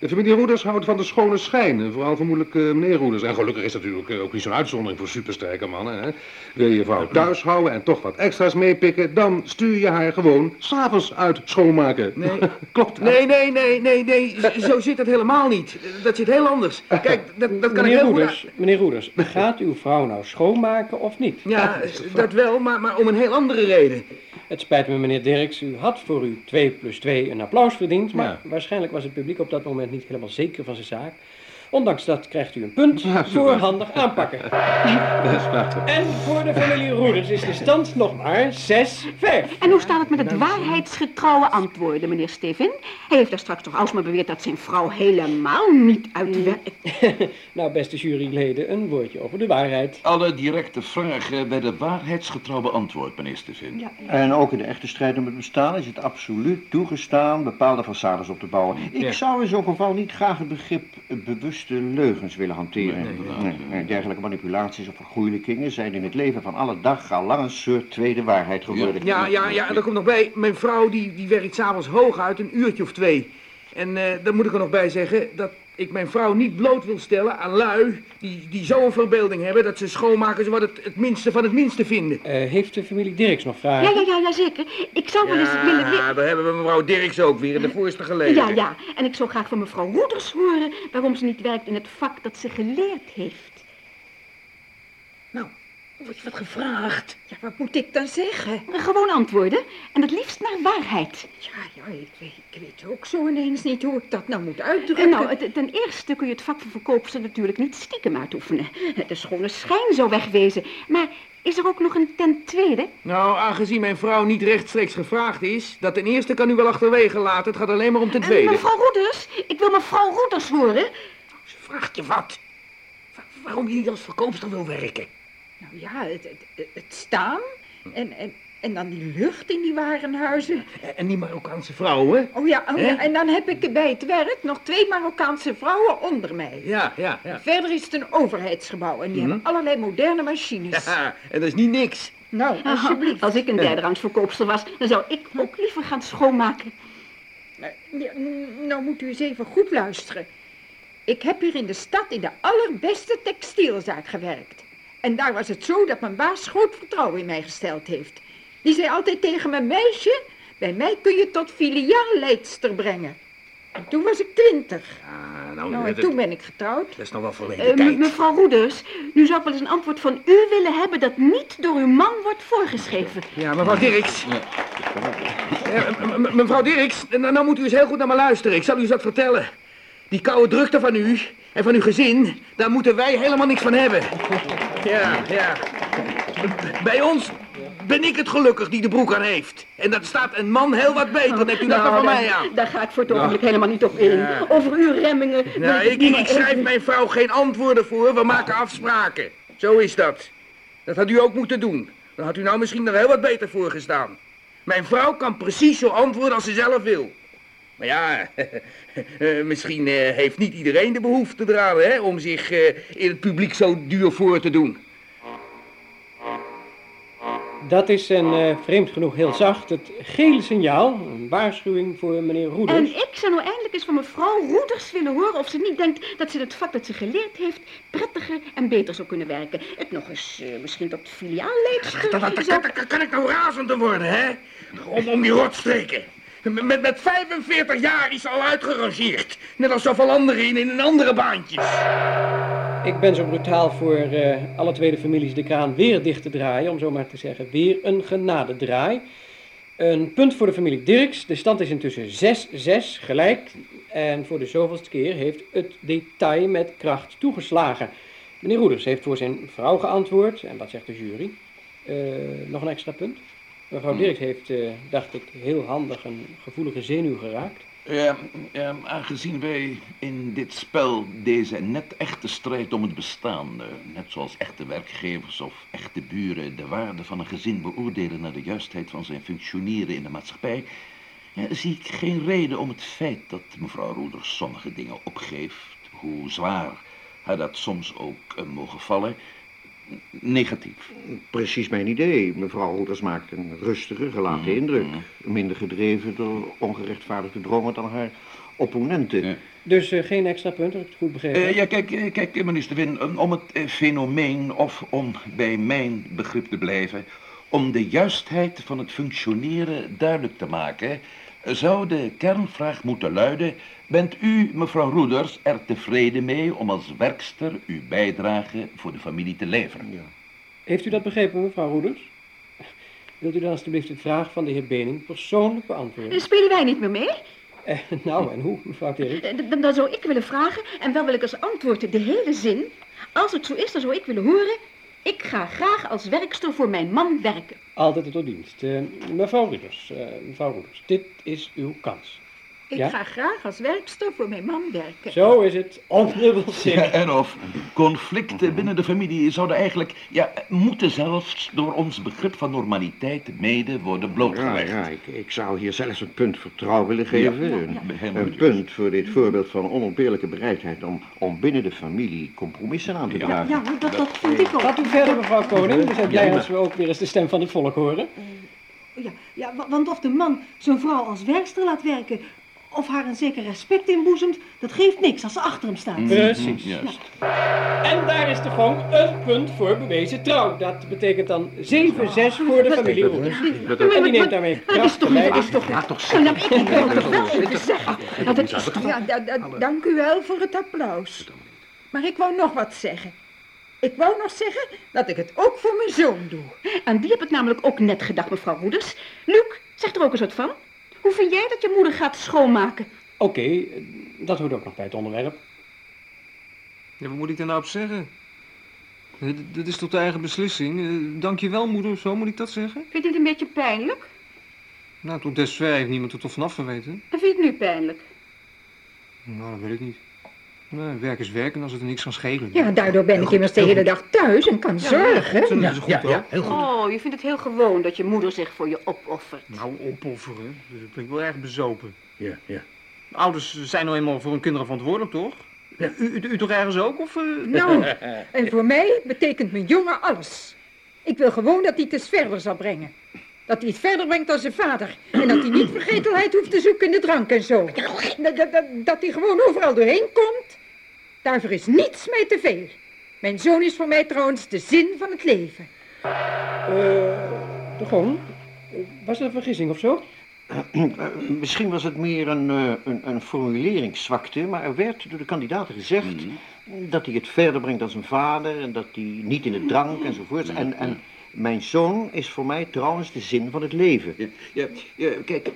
De familie Roeders houdt van de schone schijn. Vooral vermoedelijk eh, meneer Roeders. En gelukkig is dat natuurlijk eh, ook niet zo'n uitzondering voor supersterke mannen. Hè? Wil je je vrouw thuis houden en toch wat extra's meepikken... dan stuur je haar gewoon s'avonds uit schoonmaken. Nee. Klopt dat? Nee, nee, nee, nee, nee, zo zit dat helemaal niet. Dat zit heel anders. Kijk, dat, dat kan ik Meneer heel goed... Roeders, meneer Roeders, gaat uw vrouw nou schoonmaken of niet? Ja, dat wel, maar, maar om een heel andere reden. Het spijt me, meneer Dirks, u had voor uw 2 plus 2 een applaus verdiend, maar Ja. waarschijnlijk was het publiek op dat moment niet helemaal zeker van zijn zaak. Ondanks dat krijgt u een punt voor handig aanpakken. Dat is prachtig. En voor de familie Roeders is de stand nog maar 6-5. En hoe staat het met het waarheidsgetrouwe antwoorden, meneer Stevin? Hij heeft daar straks toch alsmaar beweerd dat zijn vrouw helemaal niet uitwerkt. Nou, beste juryleden, een woordje over de waarheid. Alle directe vragen werden waarheidsgetrouw beantwoord, meneer Stevin. En ook in de echte strijd om het bestaan is het absoluut toegestaan bepaalde façades op te bouwen. Ik Ja. zou in zo'n geval niet graag het begrip eh, bewuste leugens willen hanteren. Nee, nee, dergelijke manipulaties of vergoeilijkingen zijn in het leven van alle dag al lang een soort tweede waarheid geworden. Ja, ja, ja, en er komt nog bij, mijn vrouw die, die werkt s'avonds hooguit een uurtje of twee. En eh dan moet ik er nog bij zeggen dat ik mijn vrouw niet bloot wil stellen aan lui die, die zo'n verbeelding hebben dat ze schoonmaken zowat het, het minste van het minste vinden. Eh, heeft de familie Dirks nog vragen? Ja, ja, ja, ja, zeker. Ik zou wel eens willen... wi- Ja, daar hebben we mevrouw Dirks ook weer in de voorste geleden. Ja, ja. En ik zou graag van mevrouw Roeders horen waarom ze niet werkt in het vak dat ze geleerd heeft. Nou, word je wat gevraagd? Ja, wat moet ik dan zeggen? Gewoon antwoorden. En het liefst naar waarheid. Ja, ja, ik weet, ik weet ook zo ineens niet hoe ik dat nou moet En uitdrukken. nou, het- ten eerste kun je het vak van verkoopster natuurlijk niet stiekem uitoefenen. De schone schijn zou wegwezen. Maar Is er ook nog een ten tweede? Nou, aangezien mijn vrouw niet rechtstreeks gevraagd is, dat ten eerste kan u wel achterwege laten. Het gaat alleen maar om ten Eh, tweede. mevrouw Roeders, ik wil mevrouw Roeders horen. Ze vraagt je wat? Wa- waarom je niet als verkoopster wil werken? Nou ja, het, het, het staan en, en, en dan die lucht in die warenhuizen. En die Marokkaanse vrouwen? Oh ja, oh ja, en dan heb ik bij het werk nog twee Marokkaanse vrouwen onder mij. Ja, ja, ja. Verder is het een overheidsgebouw en die Mhm. hebben allerlei moderne machines. Ja, en dat is niet niks. Nou, alsjeblieft. Als ik een derde rangs verkoopster was, dan zou ik ook liever gaan schoonmaken. Nou moet u eens even goed luisteren. Ik heb hier in de stad in de allerbeste textielzaak gewerkt. En daar was het zo dat mijn baas groot vertrouwen in mij gesteld heeft. Die zei altijd tegen mijn meisje, bij mij kun je tot filiaalleidster brengen. En toen was ik twintig. Ah, nou, Nou, en toen ben ik getrouwd. dat is nog wel verleden Eh, tijd. mevrouw Roeders, nu zou ik wel eens een antwoord van u willen hebben dat niet door uw man wordt voorgeschreven. Ja, mevrouw Dirks. Eh, m- m- mevrouw Dirks, nou, nou moet u eens heel goed naar me luisteren. Ik zal u eens wat vertellen. Die koude drukte van u en van uw gezin, daar moeten wij helemaal niks van hebben. Ja, ja. Bij ons ben ik het gelukkig die de broek aan heeft. En dat staat een man heel wat beter. Dan hebt u dat Nou, van mij aan. Daar ga ik voor het ogenblik helemaal niet op in. Over uw remmingen. Nou, ik, ik, schrijf mijn vrouw geen antwoorden voor. We maken afspraken. Zo is dat. Dat had u ook moeten doen. Dan had u nou misschien nog heel wat beter voor gestaan. Mijn vrouw kan precies zo antwoorden als ze zelf wil. Maar ja, eh, misschien eh, heeft niet iedereen de behoefte eraan hè, om zich eh, in het publiek zo duur voor te doen. Dat is een eh, vreemd genoeg heel zacht, het gele signaal, een waarschuwing voor meneer En Roeders. ik zou nou eindelijk eens van mevrouw Roeders willen horen of ze niet denkt dat ze het vak dat ze geleerd heeft prettiger en beter zou kunnen werken. Het nog eens eh, misschien tot filiaalleidster Dat, dat, dat, zou- dat- dat kan ik nou razend te worden, hè? Om, om die rotstreken. Met, met, met 45 jaar is al uitgerangeerd. Net als zoveel anderen in, in andere baantjes. Ik ben zo brutaal voor eh, alle tweede families de kraan weer dicht te draaien, om zo maar te zeggen, weer een genadedraai. Een punt voor de familie Dirks. De stand is intussen 6-6 gelijk. En voor de zoveelste keer heeft het detail met kracht toegeslagen. Meneer Roeders heeft voor zijn vrouw geantwoord. En wat zegt de jury? Eh, nog een extra punt. Mevrouw Dirks heeft, eh, dacht ik, heel handig een gevoelige zenuw geraakt. Ja, ja, aangezien wij in dit spel deze net echte strijd om het bestaan, eh, net zoals echte werkgevers of echte buren, de waarde van een gezin beoordelen naar de juistheid van zijn functioneren in de maatschappij, ja, zie ik geen reden om het feit dat mevrouw Roeders sommige dingen opgeeft, hoe zwaar haar dat soms ook eh, mogen vallen, negatief. Precies mijn idee. Mevrouw Roeders maakt een rustige, gelaten indruk. Minder gedreven door ongerechtvaardigde dromen dan haar opponenten. Dus eh, geen extra punt, heb ik het goed begrepen? Eh, ja, kijk, eh, kijk, meneer De Win, om- het fenomeen, of om bij mijn begrip te blijven, om de juistheid van het functioneren duidelijk te maken, zou de kernvraag moeten luiden, bent u, mevrouw Roeders, er tevreden mee om als werkster uw bijdrage voor de familie te leveren? Heeft u dat begrepen, mevrouw Roeders? Wilt u dan alstublieft de vraag van de heer Bening persoonlijk beantwoorden? Eh, Spelen wij niet meer mee? Eh, nou, en hoe, mevrouw Dirk? Eh, Dan, dan zou ik willen vragen, en wel wil ik als antwoord de hele zin. Als het zo is, dan zou ik willen horen. Ik ga graag als werkster voor mijn man werken. Altijd tot dienst. Eh, mevrouw Roeders, eh, mevrouw Roeders, dit is uw kans. Ik Ja? ga graag als werkster voor mijn man werken. Zo is het. Ja, Sim. en of conflicten binnen de familie zouden eigenlijk, ja, moeten zelfs door ons begrip van normaliteit mede worden Ja, blootgelegd. ja ik, ik zou hier zelfs een punt vertrouwen willen geven. Ja, ja, Een- ja, punt voor dit voorbeeld van onontbeerlijke bereidheid om, om binnen de familie compromissen aan te dragen. Ja, dat, dat vind ik ook. Gaat u verder, mevrouw Koning. We zijn blij Ja, als we ook weer eens de stem van het volk horen. Ja, ja, wa- want of de man zijn vrouw als werkster laat werken of haar een zeker respect inboezemt, dat geeft niks als ze achter hem staat. Precies. Juist. En daar is de gong een punt voor bewezen trouw. Dat betekent dan 7-6 voor de familie Roeders. En die neemt daarmee dat is toch niet, dat leiding. is toch. Nou, wel even zeggen. Nou, dat is toch... Ja, da- da- dank u wel voor het applaus. Maar ik wou nog wat zeggen. Ik wou nog zeggen dat ik het ook voor mijn zoon doe. Aan die heb ik namelijk ook net gedacht, mevrouw Roeders. Luc, zeg er ook eens wat van. Hoe vind jij dat je moeder gaat schoonmaken? Oké, eh, dat hoort ook nog bij het onderwerp. Ja, wat moet ik daar nou op zeggen? Eh, d- Dit is tot de eigen beslissing. Eh, Dank je wel, moeder, zo moet ik dat zeggen? Vind je het een beetje pijnlijk? Nou, tot desver heeft niemand er toch vanaf geweten. En vind je het nu pijnlijk? Nou, dat weet ik niet. Nee, werk is werk en als het er niks kan schelen. Ja, daardoor ben ik immers de hele dag thuis en kan zorgen. Ja, ja, ja, heel goed. Oh, je vindt het heel gewoon dat je moeder zich voor je opoffert. Nou, opofferen. Dat klinkt wel erg bezopen. Ja, ja. Ouders zijn nou eenmaal voor hun kinderen verantwoordelijk, toch? Ja. U, u, u toch ergens ook? Of, eh? Nou, en voor mij betekent mijn jongen alles. Ik wil gewoon dat hij het eens verder zal brengen. Dat hij het verder brengt dan zijn vader. En dat hij niet vergetelheid hoeft te zoeken in de drank en zo. Dat, dat, dat, dat hij gewoon overal doorheen komt. Daarvoor is niets mij te veel. Mijn zoon is voor mij trouwens de zin van het leven. Eh, de Gong, was er een vergissing of zo? Misschien was het meer een, eh, een, een formuleringszwakte, maar er werd door de kandidaten gezegd dat hij het verder brengt dan zijn vader en dat hij niet in de drank enzovoort. En, en mijn zoon is voor mij trouwens de zin van het leven. Ja, ja, ja, kijk,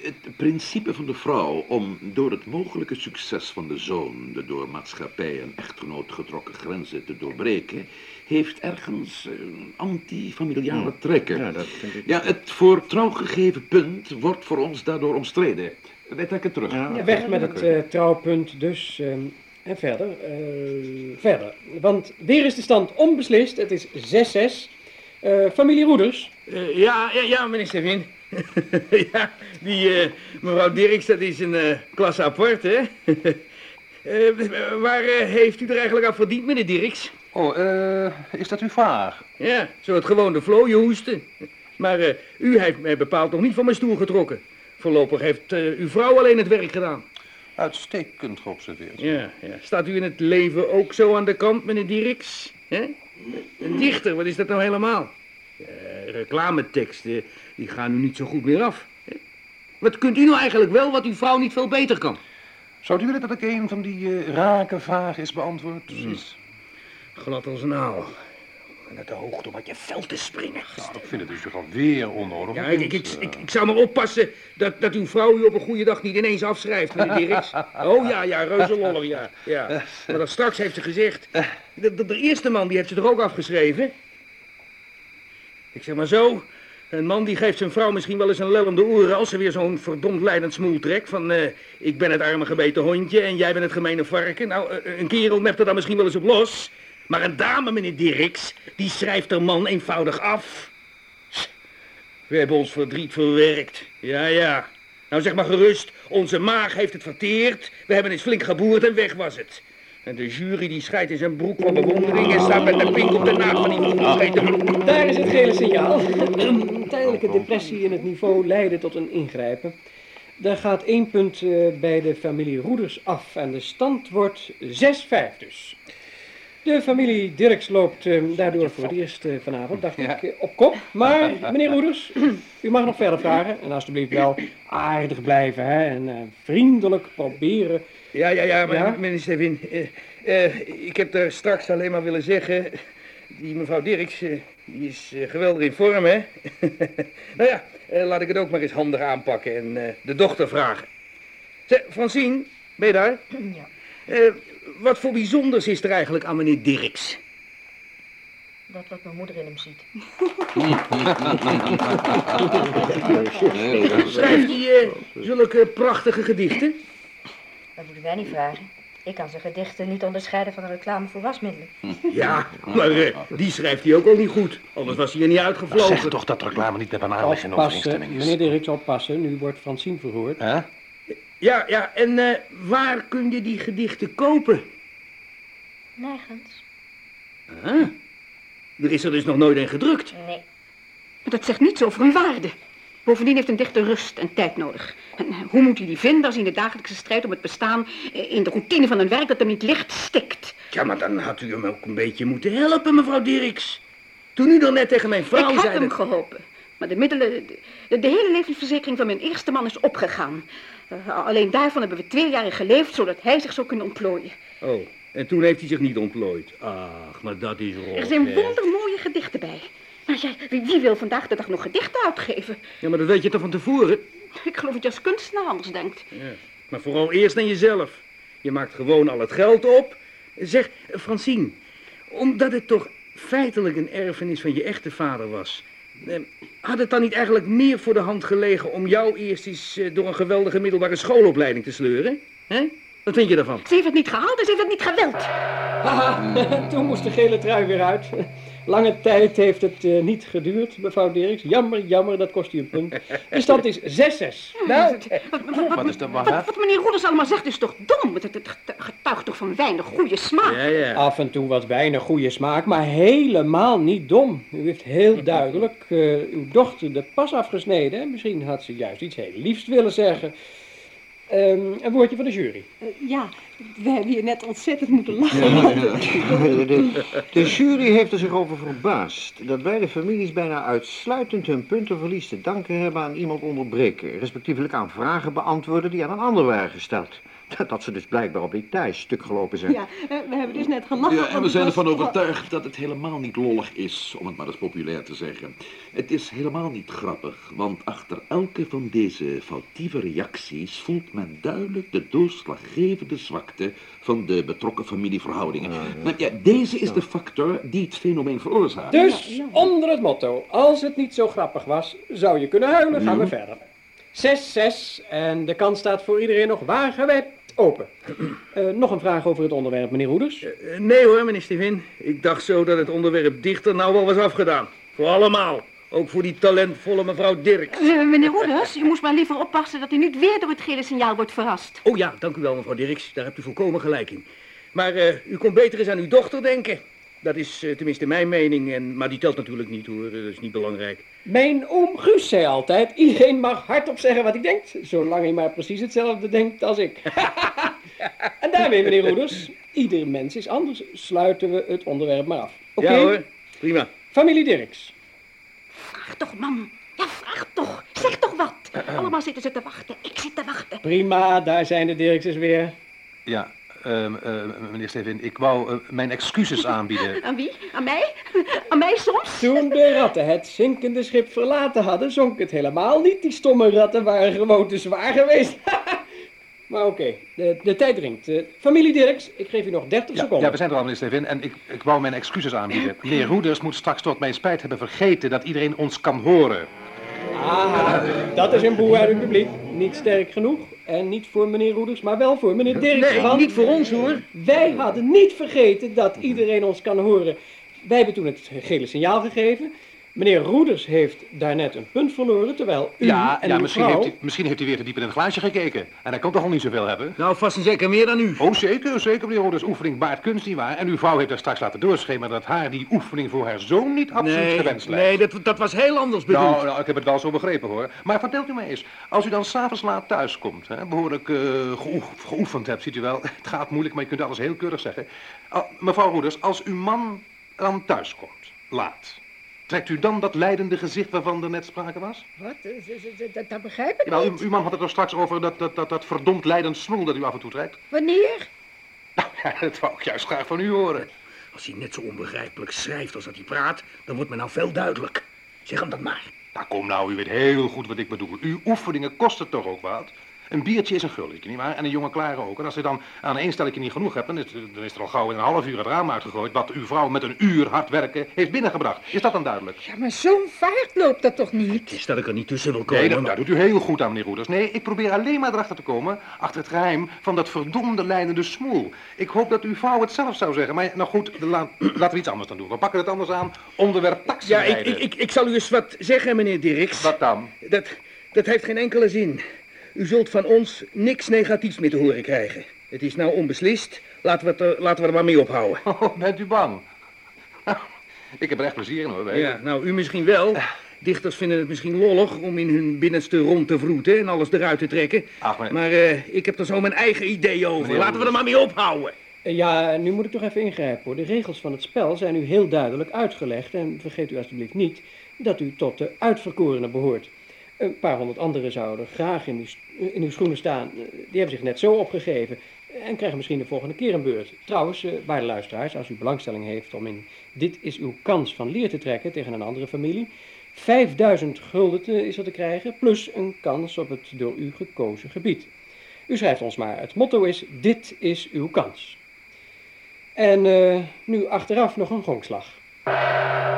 het principe van de vrouw om door het mogelijke succes van de zoon de door maatschappij en echtgenoot getrokken grenzen te doorbreken, heeft ergens eh, antifamiliale trekken. Ja, dat vind ik. Ja, het voor trouw gegeven punt wordt voor ons daardoor omstreden. Wij trekken terug. Ja, weg met het eh, trouwpunt dus. ehm, en verder, eh, verder. Want weer is de stand onbeslist. Het is 6-6. Eh, familie Roeders. Eh, ja, ja, ja, meneer Stevin. ja, die eh, mevrouw Dirks, dat is een klasse apart, hè? Waar eh, heeft u er eigenlijk aan verdiend, meneer Dirks? Oh, eh, is dat uw vraag? Ja, zo het gewoon de vlooien hoesten. Maar eh, u heeft mij bepaald nog niet van mijn stoel getrokken. Voorlopig heeft eh, uw vrouw alleen het werk gedaan. Uitstekend geobserveerd. Ja, ja. Staat u in het leven ook zo aan de kant, meneer Dirks? Hè? Een dichter, wat is dat nou helemaal? Eh, reclameteksten, die gaan u niet zo goed meer af. Wat kunt u nou eigenlijk wel wat uw vrouw niet veel beter kan? Zou u willen dat ik een van die eh, rake vragen eens beantwoord? Precies. Glad als een aal. En uit de hoogte om uit je vel te springen. Nou, ik vind het dus toch alweer onnodig. Ja, ik, ik, ik, zou maar oppassen dat, dat uw vrouw u op een goede dag niet ineens afschrijft, meneer Dirks. Oh ja, ja, reuze lollig, ja. ja. Maar dan straks heeft ze gezegd, de, de, de eerste man die heeft ze er ook afgeschreven. Ik zeg maar zo, een man die geeft zijn vrouw misschien wel eens een lellende oren als ze weer zo'n verdomd leidend smoel trekt van, eh, ik ben het arme gebeten hondje en jij bent het gemene varken. Nou, eh, een kerel mept er dan misschien wel eens op los. Maar een dame, meneer Dirks, die schrijft haar man eenvoudig af. We hebben ons verdriet verwerkt. Ja, ja. Nou, zeg maar gerust, onze maag heeft het verteerd. We hebben eens flink geboerd en weg was het. En de jury die scheidt in zijn broek van bewondering en staat met de pink op de naad van die. Daar is het gele signaal. Een tijdelijke depressie in het niveau leidde tot een ingrijpen. Daar gaat één punt eh, bij de familie Roeders af en de stand wordt 6-5 dus. De familie Dirks loopt eh, daardoor voor het eerst eh, vanavond, dacht ik, eh, op kop. Maar, meneer Roeders, u mag nog verder vragen. En alsjeblieft wel aardig blijven hè, en eh, vriendelijk proberen. Ja, ja, ja, maar Ja? meneer Stevin, eh, eh, ik heb daar straks alleen maar willen zeggen... Die mevrouw Dirks, eh, die is geweldig in vorm, hè? nou ja, eh, laat ik het ook maar eens handig aanpakken en eh, de dochter vragen. Zeg, Francine, ben je daar? Ja. Wat voor bijzonders is er eigenlijk aan meneer Dirks? Dat wat mijn moeder in hem ziet. Schrijft hij eh, zulke prachtige gedichten? Dat moeten wij niet vragen. Ik kan zijn gedichten niet onderscheiden van een reclame voor wasmiddelen. Ja, maar eh, die schrijft hij ook al niet goed. Anders was hij er niet uitgevlogen. Zeg toch dat reclame niet met bananen in Oppassen, overeenstemming is. meneer Dirks, oppassen. Nu wordt Francine verhoord. Hè? Ja, ja, en eh, waar kun je die gedichten kopen? Nergens. Huh? Er is er dus nog nooit een gedrukt. Nee. Maar dat zegt niets over hun waarde. Bovendien heeft een dichter rust en tijd nodig. En eh, hoe moet hij die vinden als hij in de dagelijkse strijd om het bestaan... eh, in de routine van een werk dat hem niet licht stikt? Ja, maar dan had u hem ook een beetje moeten helpen, mevrouw Dirks. Toen u dan net tegen mijn vrouw ik heb zei... hem dat- geholpen. Maar de middelen... De, de- de hele levensverzekering van mijn eerste man is opgegaan. Eh, alleen daarvan hebben we twee jaren geleefd... zodat hij zich zou kunnen ontplooien. Oh, en toen heeft hij zich niet ontplooid. Ach, maar dat is rot. Er zijn hè. wondermooie gedichten bij. Maar jij, wie, wie wil vandaag de dag nog gedichten uitgeven? Ja, maar dat weet je toch van tevoren? Ik geloof dat je als kunstenaar anders denkt. Ja. Maar vooral eerst aan jezelf. Je maakt gewoon al het geld op. Zeg, Francine, omdat het toch feitelijk een erfenis van je echte vader was. Eh, had het dan niet eigenlijk meer voor de hand gelegen om jou eerst eens eh, door een geweldige middelbare schoolopleiding te sleuren? Hè? Wat vind je daarvan? Ze heeft het niet gehaald, dus ze heeft het niet gewild. Haha, toen moest de gele trui weer uit. Lange tijd heeft het eh, niet geduurd, mevrouw Dirks. Jammer, jammer, dat kost u een punt. De stand is 6-6. Nou, Wat is dat waar? Wat meneer Roeders allemaal zegt is toch dom? Het, het, het getuigt toch van weinig goede smaak? ja, ja. af en toe wat weinig goede smaak, maar helemaal niet dom. U heeft heel duidelijk eh, uw dochter de pas afgesneden. Misschien had ze juist iets heel liefst willen zeggen. Ehm, een woordje van de jury. Eh, ja, we hebben hier net ontzettend moeten lachen. De, de jury heeft er zich over verbaasd dat beide families bijna uitsluitend hun puntenverlies te danken hebben aan iemand onderbreken, respectievelijk aan vragen beantwoorden die aan een ander waren gesteld. Dat ze dus blijkbaar op details stuk gelopen zijn. Ja, we hebben dus net gelachen. Ja, en we zijn ervan overtuigd dat het helemaal niet lollig is, om het maar eens populair te zeggen. Het is helemaal niet grappig, want achter elke van deze foutieve reacties voelt men duidelijk de doorslaggevende zwakte van de betrokken familieverhoudingen. Maar ja, deze is de factor die het fenomeen veroorzaakt. Dus onder het motto, als het niet zo grappig was, zou je kunnen huilen, gaan we verder. 6-6 en de kans staat voor iedereen nog wagenwijd open. Eh, nog een vraag over het onderwerp, meneer Roeders? Eh, Nee hoor, meneer Stevin. Ik dacht zo dat het onderwerp dichter nou wel was afgedaan. Voor allemaal. Ook voor die talentvolle mevrouw Dirk. Eh, meneer Roeders, u moest maar liever oppassen dat u niet weer door het gele signaal wordt verrast. Oh ja, dank u wel, mevrouw Dirks. Daar hebt u volkomen gelijk in. Maar eh, u kon beter eens aan uw dochter denken. Dat is eh, tenminste mijn mening, en, maar die telt natuurlijk niet hoor. Dat is niet belangrijk. Mijn oom Guus zei altijd, iedereen mag hardop zeggen wat hij denkt, zolang hij maar precies hetzelfde denkt als ik. en daarmee, meneer Roeders, ieder mens is anders, sluiten we het onderwerp maar af. Oké? Ja hoor, prima. Familie Dirks. Vraag toch, man. Ja, vraag toch. Zeg toch wat. Allemaal zitten ze te wachten. Ik zit te wachten. Prima, daar zijn de Dirkses weer. Ja, ehm, eh, meneer Stevin, ik wou eh, mijn excuses aanbieden. Aan wie? Aan mij? Aan mij soms? Toen de ratten het zinkende schip verlaten hadden, zonk het helemaal niet. Die stomme ratten waren gewoon te zwaar geweest. maar oké, de, de tijd dringt. Eh, familie Dirks, ik geef u nog 30 Ja, seconden. ja, we zijn er al, meneer Stevin, en ik, ik wou mijn excuses aanbieden. Meneer Roeders moet straks tot mijn spijt hebben vergeten dat iedereen ons kan horen. Aha, dat is een boer uit het publiek. Niet sterk genoeg. En niet voor meneer Roeders, maar wel voor meneer Dirks. Nee, want niet voor ons hoor. Wij hadden niet vergeten dat iedereen ons kan horen. Wij hebben toen het gele signaal gegeven. Meneer Roeders heeft daarnet een punt verloren, terwijl u Ja, en ja uw misschien, vrouw... heeft hij, misschien heeft hij weer te diep in het glaasje gekeken. En hij kan toch al niet zoveel hebben? Nou, vast en zeker meer dan u. Oh, zeker, zeker, meneer Roeders. Oefening baart kunst, niet waar? En uw vrouw heeft er straks laten doorschemeren dat haar die oefening voor haar zoon niet absoluut Nee, gewenst lijkt. nee dat, dat was heel anders bedoeld. Nou, nou, ik heb het wel zo begrepen hoor. Maar vertelt u mij eens, als u dan s'avonds laat thuis komt, hè, behoorlijk eh, geoef- geoefend hebt, ziet u wel. Het gaat moeilijk, maar je kunt alles heel keurig zeggen. Ah, mevrouw Roeders, als uw man dan thuis komt, laat, trekt u dan dat lijdende gezicht waarvan er net sprake was? Wat? Dat- dat- dat- Dat begrijp ik Jawel, niet. uw, man had het er straks over dat, dat, dat, dat verdomd lijdend smoel dat u af en toe trekt. Wanneer? Nou ja, dat wou ik juist graag van u horen. Als hij net zo onbegrijpelijk schrijft als dat hij praat, dan wordt me nou veel duidelijk. Zeg hem dat maar. Nou, kom nou, u weet heel goed wat ik bedoel. Uw oefeningen kosten toch ook wat? Een biertje is een gulletje, nietwaar? En een jonge klare ook. En als je dan aan één stelletje niet genoeg hebt, dan is, dan is er al gauw in een half uur het raam uitgegooid... wat uw vrouw met een uur hard werken heeft binnengebracht. Is dat dan duidelijk? Ja, maar zo'n vaart loopt dat toch niet? Is dat ik er niet tussen wil komen. Nee, dat, daar doet u heel goed aan, meneer Roeders. Nee, ik probeer alleen maar erachter te komen... achter het geheim van dat verdomde leidende smoel. Ik hoop dat uw vrouw het zelf zou zeggen. Maar nou goed, la- laten we iets anders dan doen. We pakken het anders aan. Onderwerp taxi Ja, ik, ik, ik, ik zal u eens wat zeggen, meneer Dirks. Wat dan? Dat, dat heeft geen enkele zin. U zult van ons niks negatiefs meer te horen krijgen. Het is nou onbeslist. Laten we, het er, laten we er maar mee ophouden. Oh, bent u bang? ik heb er echt plezier in, hoor. weet. Ja, nou, u misschien wel. Dichters vinden het misschien lollig om in hun binnenste rond te vroeten en alles eruit te trekken. Ach, maar... Maar eh, ik heb er zo mijn eigen idee over. Meneer Laten we er maar mee ophouden. Eh, Ja, nu moet ik toch even ingrijpen hoor. De regels van het spel zijn u heel duidelijk uitgelegd. En vergeet u alstublieft niet dat u tot de uitverkorenen behoort. Een paar honderd anderen zouden graag in in uw schoenen staan. Eh, Die hebben zich net zo opgegeven. En krijgen misschien de volgende keer een beurt. Trouwens, eh, waarde luisteraars, als u belangstelling heeft om in Dit is uw kans van leer te trekken tegen een andere familie. 5000 gulden is er te krijgen, plus een kans op het door u gekozen gebied. U schrijft ons maar, het motto is, dit is uw kans. En eh, nu achteraf nog een gongslag.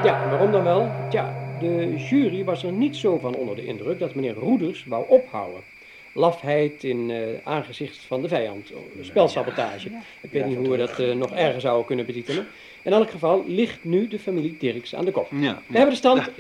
Ja, waarom dan wel? Tja, de jury was er niet zo van onder de indruk dat meneer Roeders wou ophouden. Lafheid in eh, aangezicht van de vijand, oh, spelsabotage. Ik weet niet hoe we dat eh, nog erger zouden kunnen betitelen. In elk geval ligt nu de familie Dirks aan de kop. We hebben de stand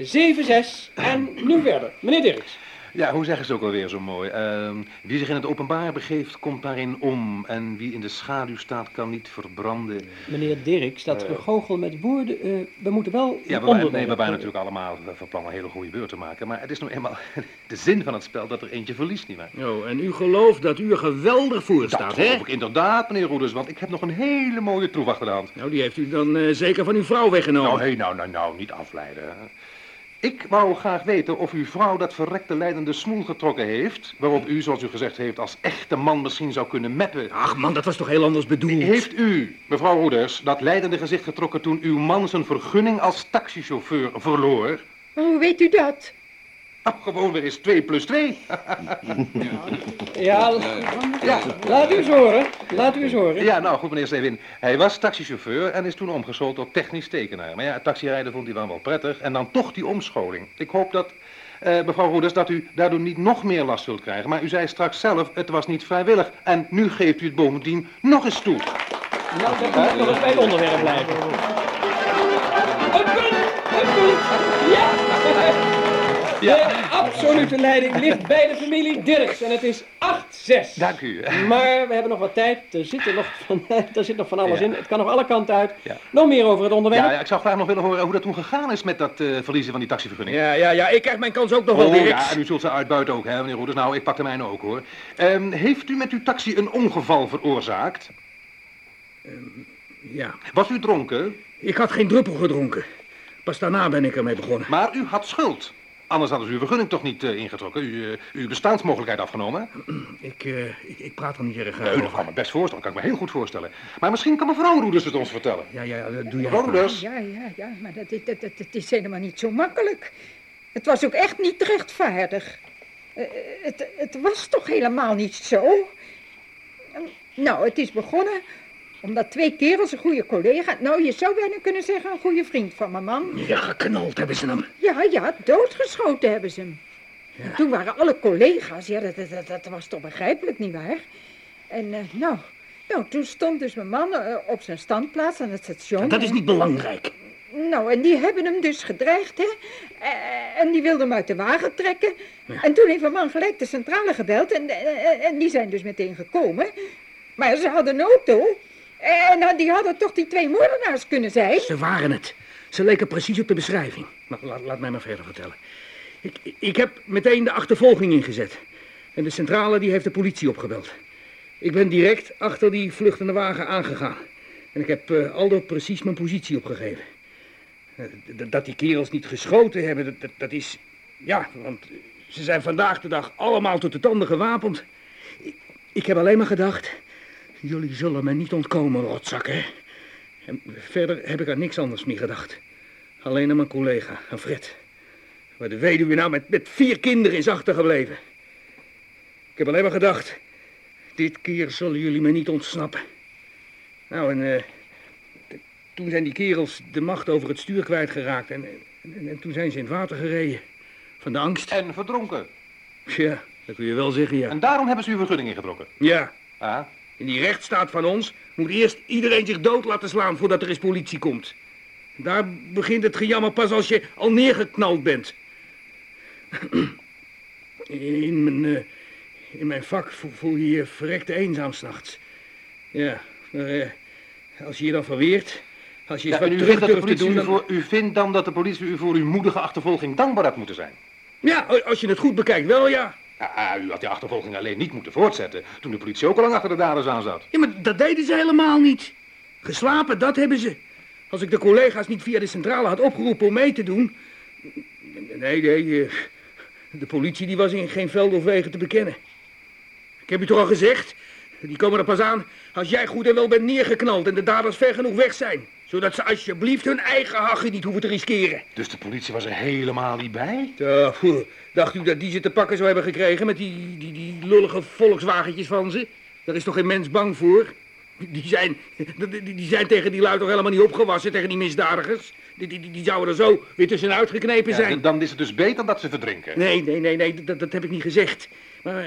7-6 en nu verder. Meneer Dirks. Ja, hoe zeggen ze het ook alweer zo mooi? Ehm, wie zich in het openbaar begeeft, komt daarin om. En wie in de schaduw staat, kan niet verbranden. Meneer Dirks, dat Eh. gegoochel met woorden, eh, we moeten wel Ja, we, nee, we waren natuurlijk allemaal van plan een hele goede beurt te maken. Maar het is nou eenmaal de zin van het spel dat er eentje verliest, nietwaar? Oh, en u gelooft dat u er geweldig voor Dat staat, hè? geloof ik inderdaad, meneer Roeders, want ik heb nog een hele mooie troef achter de hand. Nou, die heeft u dan eh, zeker van uw vrouw weggenomen. Nou, hé, nou, nou, nou, niet afleiden. Ik wou graag weten of uw vrouw dat verrekte leidende smoel getrokken heeft, waarop u, zoals u gezegd heeft, als echte man misschien zou kunnen meppen. Ach man, dat was toch heel anders bedoeld? Heeft u, mevrouw Roeders, dat leidende gezicht getrokken toen uw man zijn vergunning als taxichauffeur verloor? Hoe weet u dat? Gewoon weer eens 2 plus 2. Ja, ja, laat u eens horen. Laat u eens horen. Ja, nou goed, meneer Stevin. Hij was taxichauffeur en is toen omgeschoold tot technisch tekenaar. Maar ja, taxirijden vond hij dan wel prettig. En dan toch die omscholing. Ik hoop dat, eh, mevrouw Roeders, dat u daardoor niet nog meer last zult krijgen. Maar u zei straks zelf, het was niet vrijwillig. En nu geeft u het bovendien nog eens toe. Nou, moet ik nog eens bij het onderwerp blijven. Een punt! Een punt! Ja! De absolute leiding ligt bij de familie Dirks en het is 8-6. Dank u. Maar we hebben nog wat tijd. Er zit, er nog van, er zit nog van alles Ja. in. Het kan nog alle kanten uit. Ja. Nog meer over het onderwerp. Ja, ja, ik zou graag nog willen horen hoe dat toen gegaan is met dat eh, verliezen van die taxivergunning. Ja, ja, ja, ik krijg mijn kans ook nog wel, Oh Dirks. ja, en u zult ze uitbuiten ook, hè, meneer Roeders. Nou, ik pak de mijne ook, hoor. Ehm, heeft u met uw taxi een ongeval veroorzaakt? Ja, Was u dronken? ik had geen druppel gedronken. Pas daarna ben ik ermee begonnen. Maar u had schuld. Anders hadden ze uw vergunning toch niet eh, ingetrokken? U, eh, uw bestaansmogelijkheid afgenomen? Ik, eh, ik, ik praat er niet erg Nee, over. dat kan me best voorstellen. kan ik me heel goed voorstellen. Maar misschien kan mevrouw Roeders het ons vertellen. Ja, ja, ja, dat doe jij. Mevrouw Roeders? Ja, ja, ja, maar dat, is- dat, dat, dat is helemaal niet zo makkelijk. Het was ook echt niet rechtvaardig. Het, het was toch helemaal niet zo? Nou, het is begonnen omdat twee kerels, een goede collega... Nou, je zou bijna kunnen zeggen een goede vriend van mijn man... Ja, geknald hebben ze hem. Ja, ja, doodgeschoten hebben ze hem. En toen waren alle collega's, ja, dat, dat, was toch begrijpelijk, nietwaar? En eh, nou, nou, toen stond dus mijn man eh, op zijn standplaats aan het station. Dat is niet belangrijk. Nou, en die hebben hem dus gedreigd, hè? Eh, En die wilden hem uit de wagen trekken. En toen heeft mijn man gelijk de centrale gebeld en, en, en die zijn dus meteen gekomen. Maar ze hadden een auto. En nou, die hadden toch die twee moordenaars kunnen zijn? Ze waren het. Ze leken precies op de beschrijving. Maar laat, laat mij maar verder vertellen. Ik, ik heb meteen de achtervolging ingezet. En de centrale die heeft de politie opgebeld. Ik ben direct achter die vluchtende wagen aangegaan. En ik heb eh Aldo precies mijn positie opgegeven. Eh, dat die kerels niet geschoten hebben, dat, dat, dat is... Ja, want ze zijn vandaag de dag allemaal tot de tanden gewapend. Ik, ik heb alleen maar gedacht... Jullie zullen me niet ontkomen, rotzakken. En verder heb ik aan niks anders meer gedacht. Alleen aan mijn collega, aan Fred. Waar de weduwe nou met, met vier kinderen is achtergebleven. Ik heb alleen maar gedacht... Dit keer zullen jullie me niet ontsnappen. Nou, en eh, t- toen zijn die kerels de macht over het stuur kwijtgeraakt. En, en, en toen zijn ze in het water gereden. Van de angst. En verdronken. Ja, dat kun je wel zeggen, ja. En daarom hebben ze uw vergunning ingetrokken. Ja, Ah, in die rechtsstaat van ons moet eerst iedereen zich dood laten slaan voordat er eens politie komt. Daar begint het gejammer pas als je al neergeknald bent. In mijn, eh, in mijn vak vo- voel je je verrekte eenzaam s'nachts. Ja, maar eh, als je je dan verweert, als je ja, en wat u terug vindt, dat de politie doen... u, Dan... voor, u vindt dan dat de politie u voor uw moedige achtervolging dankbaar had moeten zijn? Ja, als je het goed bekijkt wel, ja. Ah, u had die achtervolging alleen niet moeten voortzetten toen de politie ook al lang achter de daders aan zat. Ja, maar dat deden ze helemaal niet. Geslapen, dat hebben ze. Als ik de collega's niet via de centrale had opgeroepen om mee te doen... Nee, nee, eh, de politie die was in geen veld of wegen te bekennen. Ik heb u toch al gezegd? Die komen er pas aan als jij goed en wel bent neergeknald en de daders ver genoeg weg zijn. Zodat ze alsjeblieft hun eigen hachje niet hoeven te riskeren. Dus de politie was er helemaal niet bij? Ja, dacht u dat die ze te pakken zou hebben gekregen met die, die, die lullige volkswagentjes van ze? Daar is toch geen mens bang voor? Die zijn, die, zijn tegen die lui toch helemaal niet opgewassen, tegen die misdadigers? Die, die, die, zouden er zo weer tussenuit geknepen Ja, zijn. dan is het dus beter dat ze verdrinken. Nee, nee, nee, nee, dat, dat heb ik niet gezegd. Maar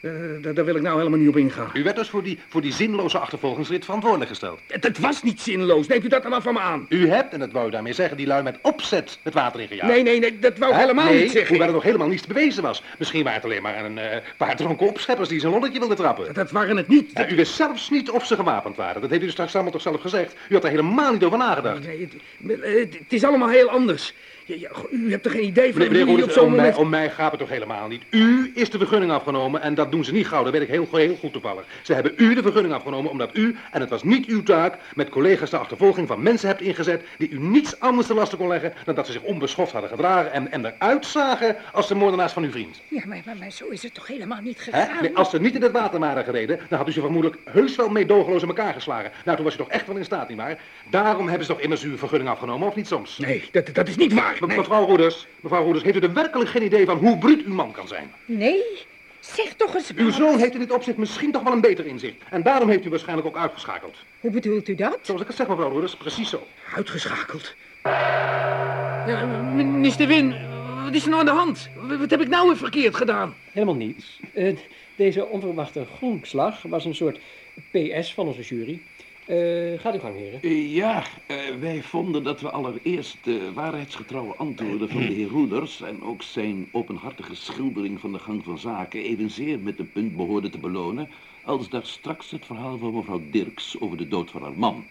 eh, daar, wil ik nou helemaal niet op ingaan. U werd dus voor die, voor die zinloze achtervolgingsrit verantwoordelijk gesteld. Het, het was niet zinloos, neemt u dat dan maar van me aan? U hebt, en dat wou u daarmee zeggen, die lui met opzet het water ingejaagd. Nee, nee, nee, dat wou ik Hè? helemaal nee, niet zeggen. Hoewel er nog helemaal niets bewezen was. Misschien waren het alleen maar een eh, paar dronken opscheppers die zijn lolletje wilden trappen. Dat waren het niet. Ja, u wist zelfs niet of ze gewapend waren. Dat heeft u dus straks allemaal toch zelf gezegd. U had er helemaal niet over nagedacht. Nee, het, het, het is allemaal heel anders. Ja, ja, goh, u hebt er geen idee van Meneer, je op zo'n om, mij, om mij gaat het toch helemaal niet. U is de vergunning afgenomen en dat doen ze niet gauw. Dat weet ik heel, heel goed toevallig. Ze hebben u de vergunning afgenomen omdat u, en het was niet uw taak, met collega's de achtervolging van mensen hebt ingezet die u niets anders te lasten kon leggen dan dat ze zich onbeschoft hadden gedragen en, en eruit zagen als de moordenaars van uw vriend. Ja, maar, maar, maar zo is het toch helemaal niet gegaan? Nee, als ze niet in het water waren gereden, dan had u ze vermoedelijk heus wel meedogenloos in elkaar geslagen. Nou, toen was u toch echt wel in staat, nietwaar? Daarom hebben ze toch immers uw vergunning afgenomen, of niet soms? Nee, dat, dat is niet waar. Nee. Mevrouw Roeders, mevrouw Roeders, heeft u er werkelijk geen idee van hoe bruut uw man kan zijn? Nee, zeg toch eens Uw zoon heeft in dit opzicht misschien toch wel een beter inzicht. En daarom heeft u waarschijnlijk ook uitgeschakeld. Hoe bedoelt u dat? Zoals ik het zeg, mevrouw Roeders, precies zo. Uitgeschakeld. Ja, minister Win, wat is er nou aan de hand? Wat wat heb ik nou weer verkeerd gedaan? Helemaal niets. Eh, deze onverwachte groenslag was een soort PS van onze jury. Eh, gaat uw gang, heren. Eh, Ja, eh, wij vonden dat we allereerst de waarheidsgetrouwe antwoorden van de heer Roeders en ook zijn openhartige schildering van de gang van zaken evenzeer met een punt behoorden te belonen als daar straks het verhaal van mevrouw Dirks over de dood van haar man.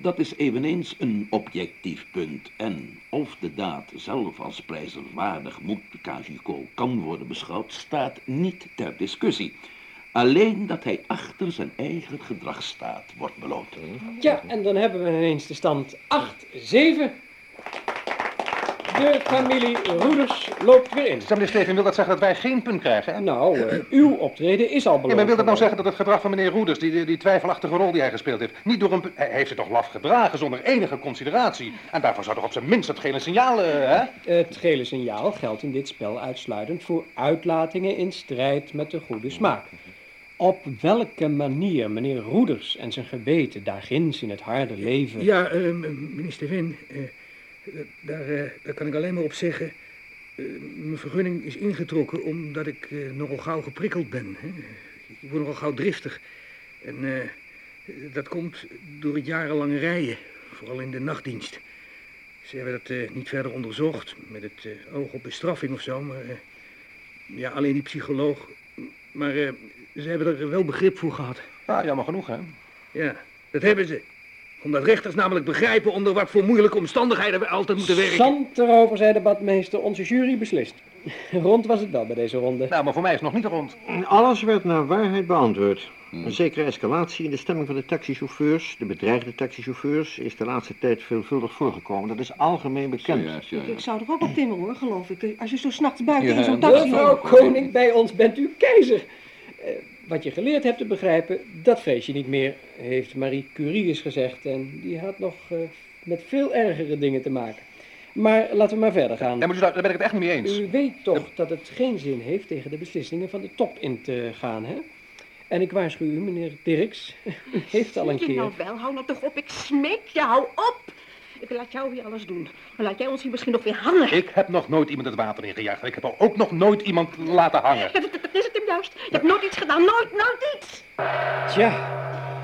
Dat is eveneens een objectief punt en of de daad zelf als prijzenswaardig moet cagico kan worden beschouwd staat niet ter discussie. Alleen dat hij achter zijn eigen gedrag staat, wordt beloond. Ja, en dan hebben we ineens de stand 8-7. De familie Roeders loopt weer in. Meneer Steven, wil dat zeggen dat wij geen punt krijgen? hè? Nou, eh, uw optreden is al Ja, beloond. maar wil dat nou zeggen dat het gedrag van meneer Roeders, die, die, die twijfelachtige rol die hij gespeeld heeft, niet door een... Hij heeft het toch laf gedragen zonder enige consideratie. En daarvoor zou toch op zijn minst het gele signaal, eh, hè? Het gele signaal geldt in dit spel uitsluitend voor uitlatingen in strijd met de goede smaak. Op welke manier meneer Roeders en zijn geweten daar ginds in het harde leven... Ja, eh, minister Win, eh, daar, eh, daar kan ik alleen maar op zeggen... eh, mijn vergunning is ingetrokken omdat ik eh, nogal gauw geprikkeld ben. Hè? Ik word nogal gauw driftig. En eh, dat komt door het jarenlange rijden, vooral in de nachtdienst. Ze hebben dat eh, niet verder onderzocht, met het eh, oog op bestraffing of zo, maar... eh, ja, alleen die psycholoog... Maar eh, ze hebben er wel begrip voor gehad. Ah, jammer genoeg, hè? Ja, dat hebben ze. Omdat rechters namelijk begrijpen onder wat voor moeilijke omstandigheden we altijd moeten werken. Zand erover, zei de badmeester, onze jury beslist. Rond was het wel bij deze ronde. Nou, maar voor mij is het nog niet rond. Alles werd naar waarheid beantwoord. Een zekere escalatie in de stemming van de taxichauffeurs, de bedreigde taxichauffeurs, is de laatste tijd veelvuldig voorgekomen. Dat is algemeen bekend. Ja, Ik, ja. ik zou er ook op timmeren hoor, geloof ik. Als je zo s'nachts buiten Ja, in zo'n taxi... Mevrouw Koning, bij ons bent u keizer. Wat je geleerd hebt te begrijpen, dat vrees je niet meer, heeft Marie Curie eens gezegd. En die had nog eh, met veel ergere dingen te maken. Maar laten we maar verder gaan. Ja, maar daar daar ben ik het echt niet mee eens. U weet toch dat het geen zin heeft tegen de beslissingen van de top in te gaan, hè? En ik waarschuw u, meneer Dirks, u heeft al een je keer... nou wel, hou nou toch op, ik smeek je, hou op. Ik laat jou hier alles doen. Maar laat jij ons hier misschien nog weer hangen. Ik heb nog nooit iemand het water ingejaagd. Ik heb al ook nog nooit iemand laten hangen. Ja, dat, dat is het hem juist. Je hebt nooit iets gedaan, nooit, nooit iets. Tja,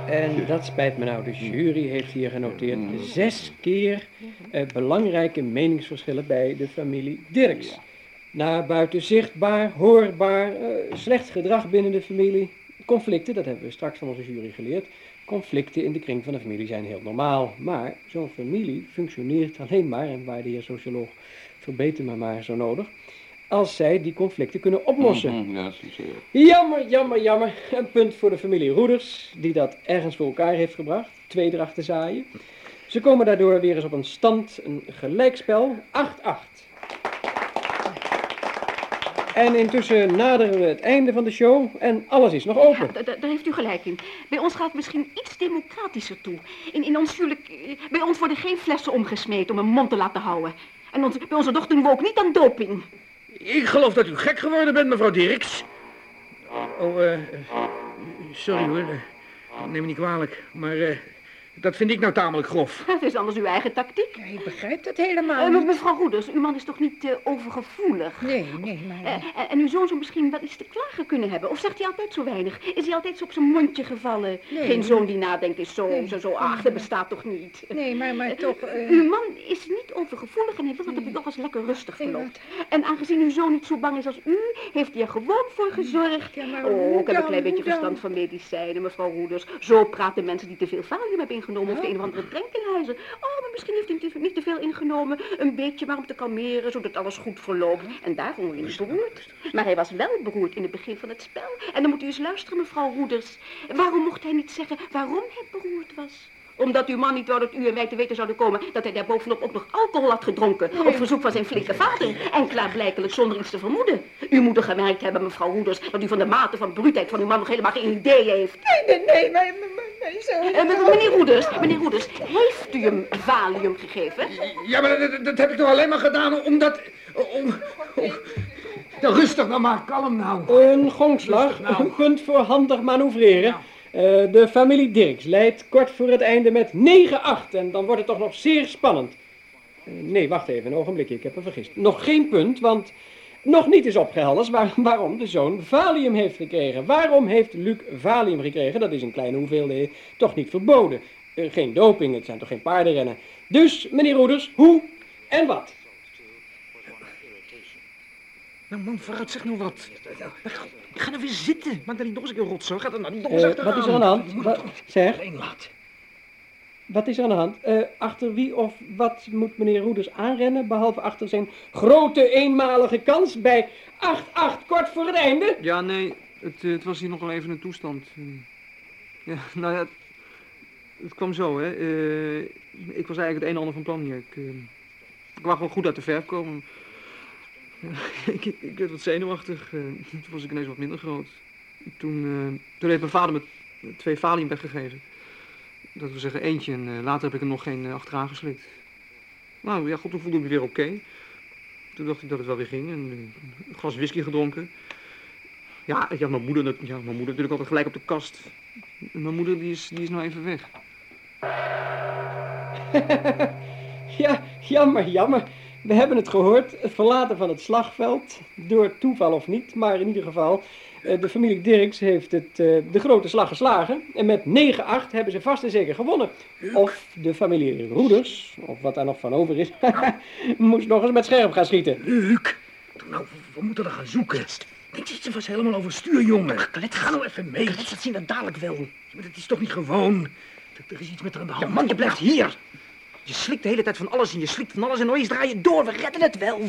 en dat spijt me nou. De jury heeft hier genoteerd zes keer eh, belangrijke meningsverschillen bij de familie Dirks. Naar buiten zichtbaar, hoorbaar, eh, slecht gedrag binnen de familie. Conflicten, dat hebben we straks van onze jury geleerd. Conflicten in de kring van de familie zijn heel normaal. Maar zo'n familie functioneert alleen maar, en waar de heer socioloog verbeter me maar zo nodig, als zij die conflicten kunnen oplossen. Mhm, Ja, zie je. Jammer, jammer, jammer. Een punt voor de familie Roeders, die dat ergens voor elkaar heeft gebracht. Tweedracht te zaaien. Ze komen daardoor weer eens op een stand, een gelijkspel, 8-8. En intussen naderen we het einde van de show en alles is nog open. Ja, daar heeft u gelijk in. Bij ons gaat het misschien iets democratischer toe. In, in ons huwelijk, eh, bij ons worden geen flessen omgesmeed om een mond te laten houden. En ons, bij onze dochter doen we ook niet aan doping. Ik geloof dat u gek geworden bent, mevrouw Dirks. Oh, eh, eh, sorry hoor. eh, Neem me niet kwalijk, maar eh, dat vind ik nou tamelijk grof. Het is anders uw eigen tactiek. Ik begrijp dat helemaal Eh, niet. mevrouw Goeders, uw man is toch niet eh, overgevoelig? Nee, nee, maar... Eh, en, uw zoon zou misschien wel iets te klagen kunnen hebben. Of zegt hij altijd zo weinig? Is hij altijd zo op zijn mondje gevallen? Nee. Geen zoon die nadenkt is zo, Nee. zo, zo. Ach, dat bestaat toch niet? Nee, maar, maar toch... eh, Uw man is niet overgevoelig en hij wil dat het nog eens lekker rustig verloopt. En aangezien uw zoon niet zo bang is als u, heeft hij er gewoon voor gezorgd. Ja, maar oh, ik heb een klein beetje dan? verstand van medicijnen, mevrouw Roeders. Zo praten mensen die te veel valium hebben ingenomen of de een of andere huizen. Oh, maar misschien heeft hij niet te- niet te veel ingenomen. Een beetje maar om te kalmeren, zodat alles goed verloopt. En daar vonden we niet beroerd. Maar hij was wel beroerd in het begin van het spel. En dan moet u eens luisteren, mevrouw Roeders. Waarom mocht hij niet zeggen waarom hij beroerd was? Omdat uw man niet wou dat u en wij te weten zouden komen dat hij daar bovenop ook nog alcohol had gedronken. Op verzoek van zijn flinke vader. En klaarblijkelijk zonder iets te vermoeden. U moet er gemerkt hebben, mevrouw Roeders, dat u van de mate van bruutheid van uw man nog helemaal geen idee heeft. Nee, nee, nee, maar, zo... Eh, me- meneer Roeders, meneer Roeders, heeft u hem valium gegeven? Ja, maar dat, dat heb ik toch alleen maar gedaan omdat... Om, om- Nou, rustig nou maar, kalm nou. Een gongslag, gunt voor handig manoeuvreren. Eh, de familie Dirks leidt kort voor het einde met 9-8 en dan wordt het toch nog zeer spannend. Eh, nee, wacht even, een ogenblikje, ik heb me vergist. Nog geen punt, want nog niet is opgehelderd waar, waarom de zoon valium heeft gekregen. Waarom heeft Luc valium gekregen? Dat is in kleine hoeveelheden toch niet verboden. Eh, geen doping, het zijn toch geen paardenrennen. Dus, meneer Roeders, hoe en wat? Nou man, vooruit, zeg nou wat. Ga nou weer zitten. Maak daar niet nog eens een keer rotzooi. Ga er nou niet nog eens Eh, achteraan. wat is er aan de hand? Zeg. laten. Wat is er aan de hand? Eh, achter wie of wat moet meneer Roeders aanrennen, behalve achter zijn grote eenmalige kans bij 8-8 kort voor het einde? Ja, nee, het, eh, het was hier nog wel even een toestand. Eh, Ja, nou ja, het, het kwam zo, hè. Eh, ik was eigenlijk het een en ander van plan hier. Ik, eh, ik wou gewoon goed uit de verf komen. Ik, ik werd wat zenuwachtig. eh, toen was ik ineens wat minder groot. Toen, eh, toen heeft mijn vader me twee valium weggegeven. Dat wil zeggen eentje en eh, later heb ik er nog geen achteraan geslikt. Nou ja, goed, toen voelde ik me weer oké. Toen dacht ik dat het wel weer ging en een glas whisky gedronken. Ja, ja, mijn moeder, ja, mijn moeder natuurlijk altijd gelijk op de kast. Mijn moeder die is, die is nou even weg. Ja, jammer, jammer. We hebben het gehoord. Het verlaten van het slagveld. Door toeval of niet, maar in ieder geval. eh, de familie Dirks heeft het, eh, de grote slag geslagen. En met 9-8 hebben ze vast en zeker gewonnen. Of de familie Roeders, of wat daar nog van over is, moest nog eens met scherp gaan schieten. Luc, nou, we moeten er gaan zoeken. Dit zit was helemaal overstuur, jongen. Let, ga nou even mee. Let, dat zien we dadelijk wel. Maar het is toch niet gewoon? Er- Er is iets met haar aan de hand. Ja, man, je blijft hier. Je slikt de hele tijd van alles en je slikt van alles en opeens draai je door. We redden het wel.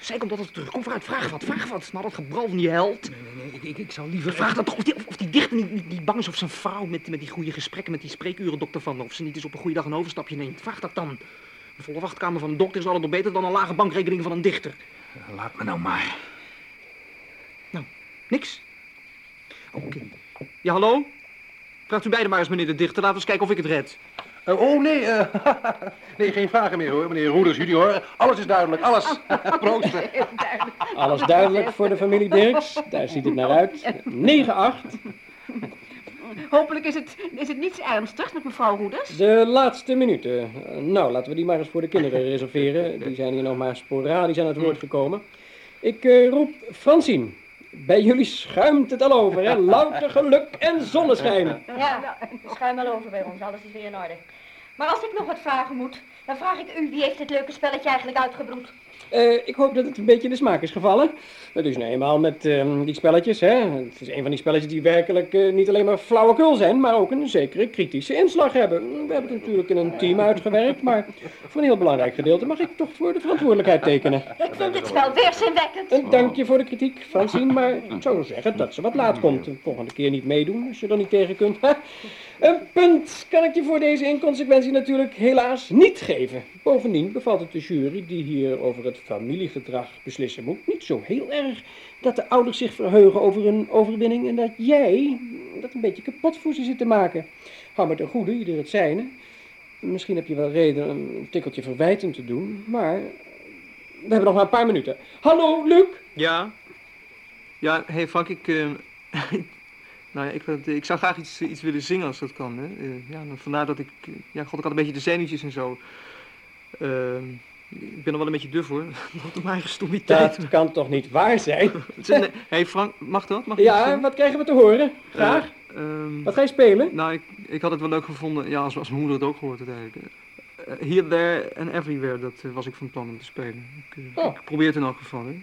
Zij komt altijd terug. Kom vooruit, vraag wat, vraag wat. Na dat gebral van die held. Nee, nee, nee, ik, ik, ik zou liever... Vraag dan toch of die, of, of die dichter niet, niet, niet bang is of zijn vrouw met, met die goede gesprekken met die spreekuren-dokter van... of ze niet eens op een goede dag een overstapje neemt. Vraag dat dan. Een volle wachtkamer van een dokter is altijd nog beter dan een lage bankrekening van een dichter. Laat me nou maar. Nou, niks. Oké. Ja, hallo? Praat u beiden maar eens, meneer de dichter. Laten we eens kijken of ik het red. Eh, oh nee, eh, nee, geen vragen meer hoor, meneer Roeders junior. Alles is duidelijk, alles. Proost. Alles duidelijk voor de familie Dirks. Daar ziet het naar uit. 9-8. Hopelijk is het, is het niets ernstigs met mevrouw Roeders. De laatste minuten. Nou, laten we die maar eens voor de kinderen reserveren. Die zijn hier nog maar sporadisch aan het woord gekomen. Ik eh, roep Francine. Bij jullie schuimt het al over, hè? Louter geluk en zonneschijn. Ja, schuim wel over bij ons, alles is weer in orde. Maar als ik nog wat vragen moet, dan vraag ik u, wie heeft dit leuke spelletje eigenlijk uitgebroed? Eh, ik hoop dat het een beetje in de smaak is gevallen. Het is nou eenmaal met ehm, die spelletjes, hè. Het is een van die spelletjes die werkelijk eh, niet alleen maar flauwekul zijn, maar ook een zekere kritische inslag hebben. We hebben het natuurlijk in een team uitgewerkt, maar voor een heel belangrijk gedeelte mag ik toch voor de verantwoordelijkheid tekenen. Ik vind dit spel weerzinwekkend. Een dankje voor de kritiek, Francine, maar ik zou zeggen dat ze wat laat komt. De volgende keer niet meedoen, als je er niet tegen kunt. Een punt kan ik je voor deze inconsequentie natuurlijk helaas niet geven. Bovendien bevalt het de jury, die hier over familiegedrag beslissen moet, niet zo heel erg dat de ouders zich verheugen over een overwinning en dat jij dat een beetje kapot voor ze zit te maken. Hou me ten goede, ieder het zijne. Misschien heb je wel reden een tikkeltje verwijtend te doen, maar we hebben nog maar een paar minuten. Hallo, Luc? Ja? Ja, hé hey Frank, ik, eh, Nou ja, ik, het- ik zou graag iets, iets willen zingen als dat kan. Hè. Eh, ja, vandaar dat ik... eh, Ja, god, ik had een beetje de zenuwtjes en zo. Ehm, ik ben er wel een beetje duf hoor. Op mijn eigen stomiteit. Dat kan toch niet waar zijn? Hé hey Frank, mag dat? Mag Ja, zingen? wat krijgen we te horen? Graag. Eh, ehm, Wat ga je spelen? Nou, ik, ik had het wel leuk gevonden, ja, als, als mijn moeder het ook gehoord had eigenlijk. Eh, Here, There and Everywhere, dat eh, was ik van plan om te spelen. Ik, eh, Oh. ik probeer het in elk geval, hè.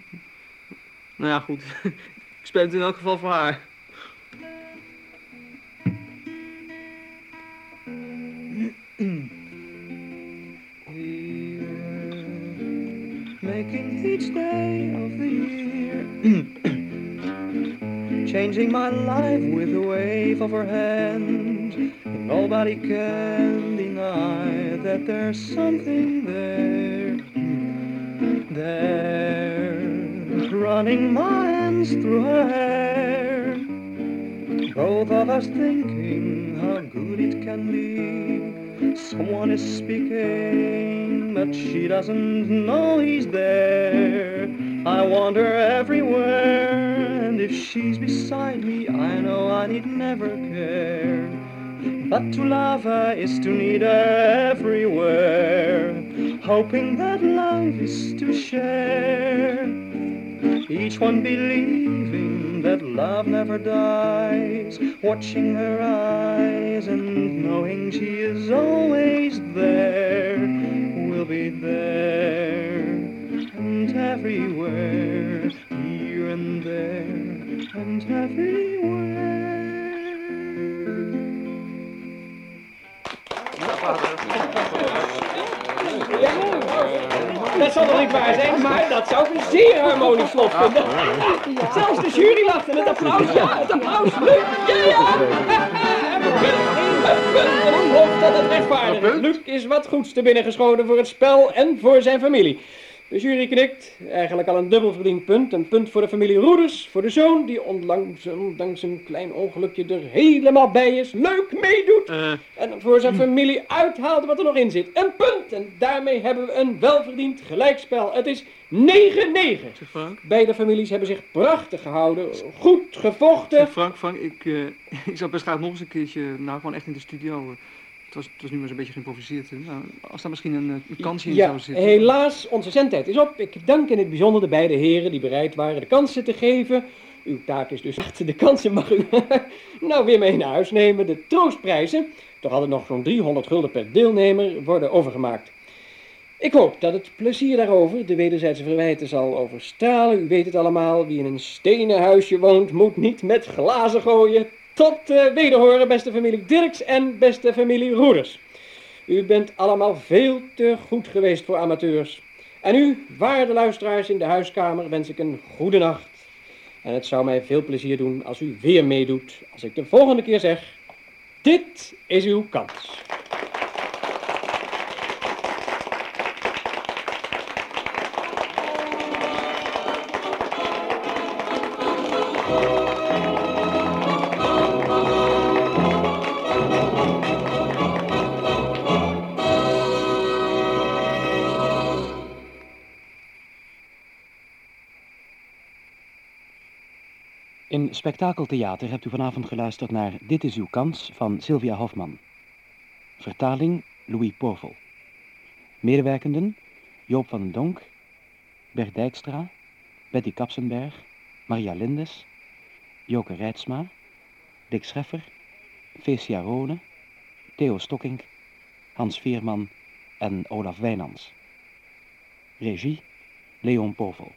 Nou ja, goed. ik speel het in elk geval voor haar. making each day of the year. Changing my life with a wave of her hand. And nobody can deny that there's something there. There, running my hands through her hair. Both of us thinking how good it can be. Someone is speaking, but she doesn't know he's there. I want her everywhere, and if she's beside me, I know I need never care. But to love her is to need her everywhere, hoping that love is to share. Each one that love never dies, watching her eyes and knowing she is always there, zeer harmonisch slot vinden. Zelfs de jury lacht en het applaus, ja, het applaus. Luc, ja, ja. En we een dat het rechtvaardig is. Luc is wat goeds te binnen geschoten voor het spel en voor zijn familie. De jury knikt, eigenlijk al een dubbel verdiend punt. Een punt voor de familie Roeders, voor de zoon die onlangs, ondanks een klein ongelukje er helemaal bij is, leuk meedoet. En voor zijn familie uithaalde wat er nog in zit. Een punt! En daarmee hebben we een welverdiend gelijkspel. Het is 9-9. Beide families hebben zich prachtig gehouden, goed gevochten. Frank, Frank, ik, eh, ik zou best graag nog eens een keertje, nou gewoon echt in de studio. eh, het, was, het was nu maar zo'n beetje geïmproviseerd. Nou, als daar misschien een, eh, een kansje in Ja, zou zitten. helaas, onze zendtijd is op. Ik dank in het bijzonder de beide heren die bereid waren de kansen te geven. Uw taak is dus echt, de kansen mag u nou weer mee naar huis nemen. De troostprijzen, toch hadden nog zo'n 300 gulden per deelnemer, worden overgemaakt. Ik hoop dat het plezier daarover de wederzijdse verwijten zal overstralen. U weet het allemaal, wie in een stenen huisje woont, moet niet met glazen gooien. Tot uh, wederhoren, beste familie Dirks en beste familie Roeders. U bent allemaal veel te goed geweest voor amateurs. En u, waarde luisteraars in de huiskamer, wens ik een goede nacht. En het zou mij veel plezier doen als u weer meedoet, als ik de volgende keer zeg, dit is uw kans. Spektakeltheater hebt u vanavond geluisterd naar Dit is uw kans van Sylvia Hofman. Vertaling Louis Povel. Medewerkenden Joop van den Donk, Bert Dijkstra, Betty Kapsenberg, Maria Lindes, Joke Rijtsma, Dick Scheffer, Fecia Rone, Theo Stokkink, Hans Veerman en Olaf Wijnands. Regie Leon Povel.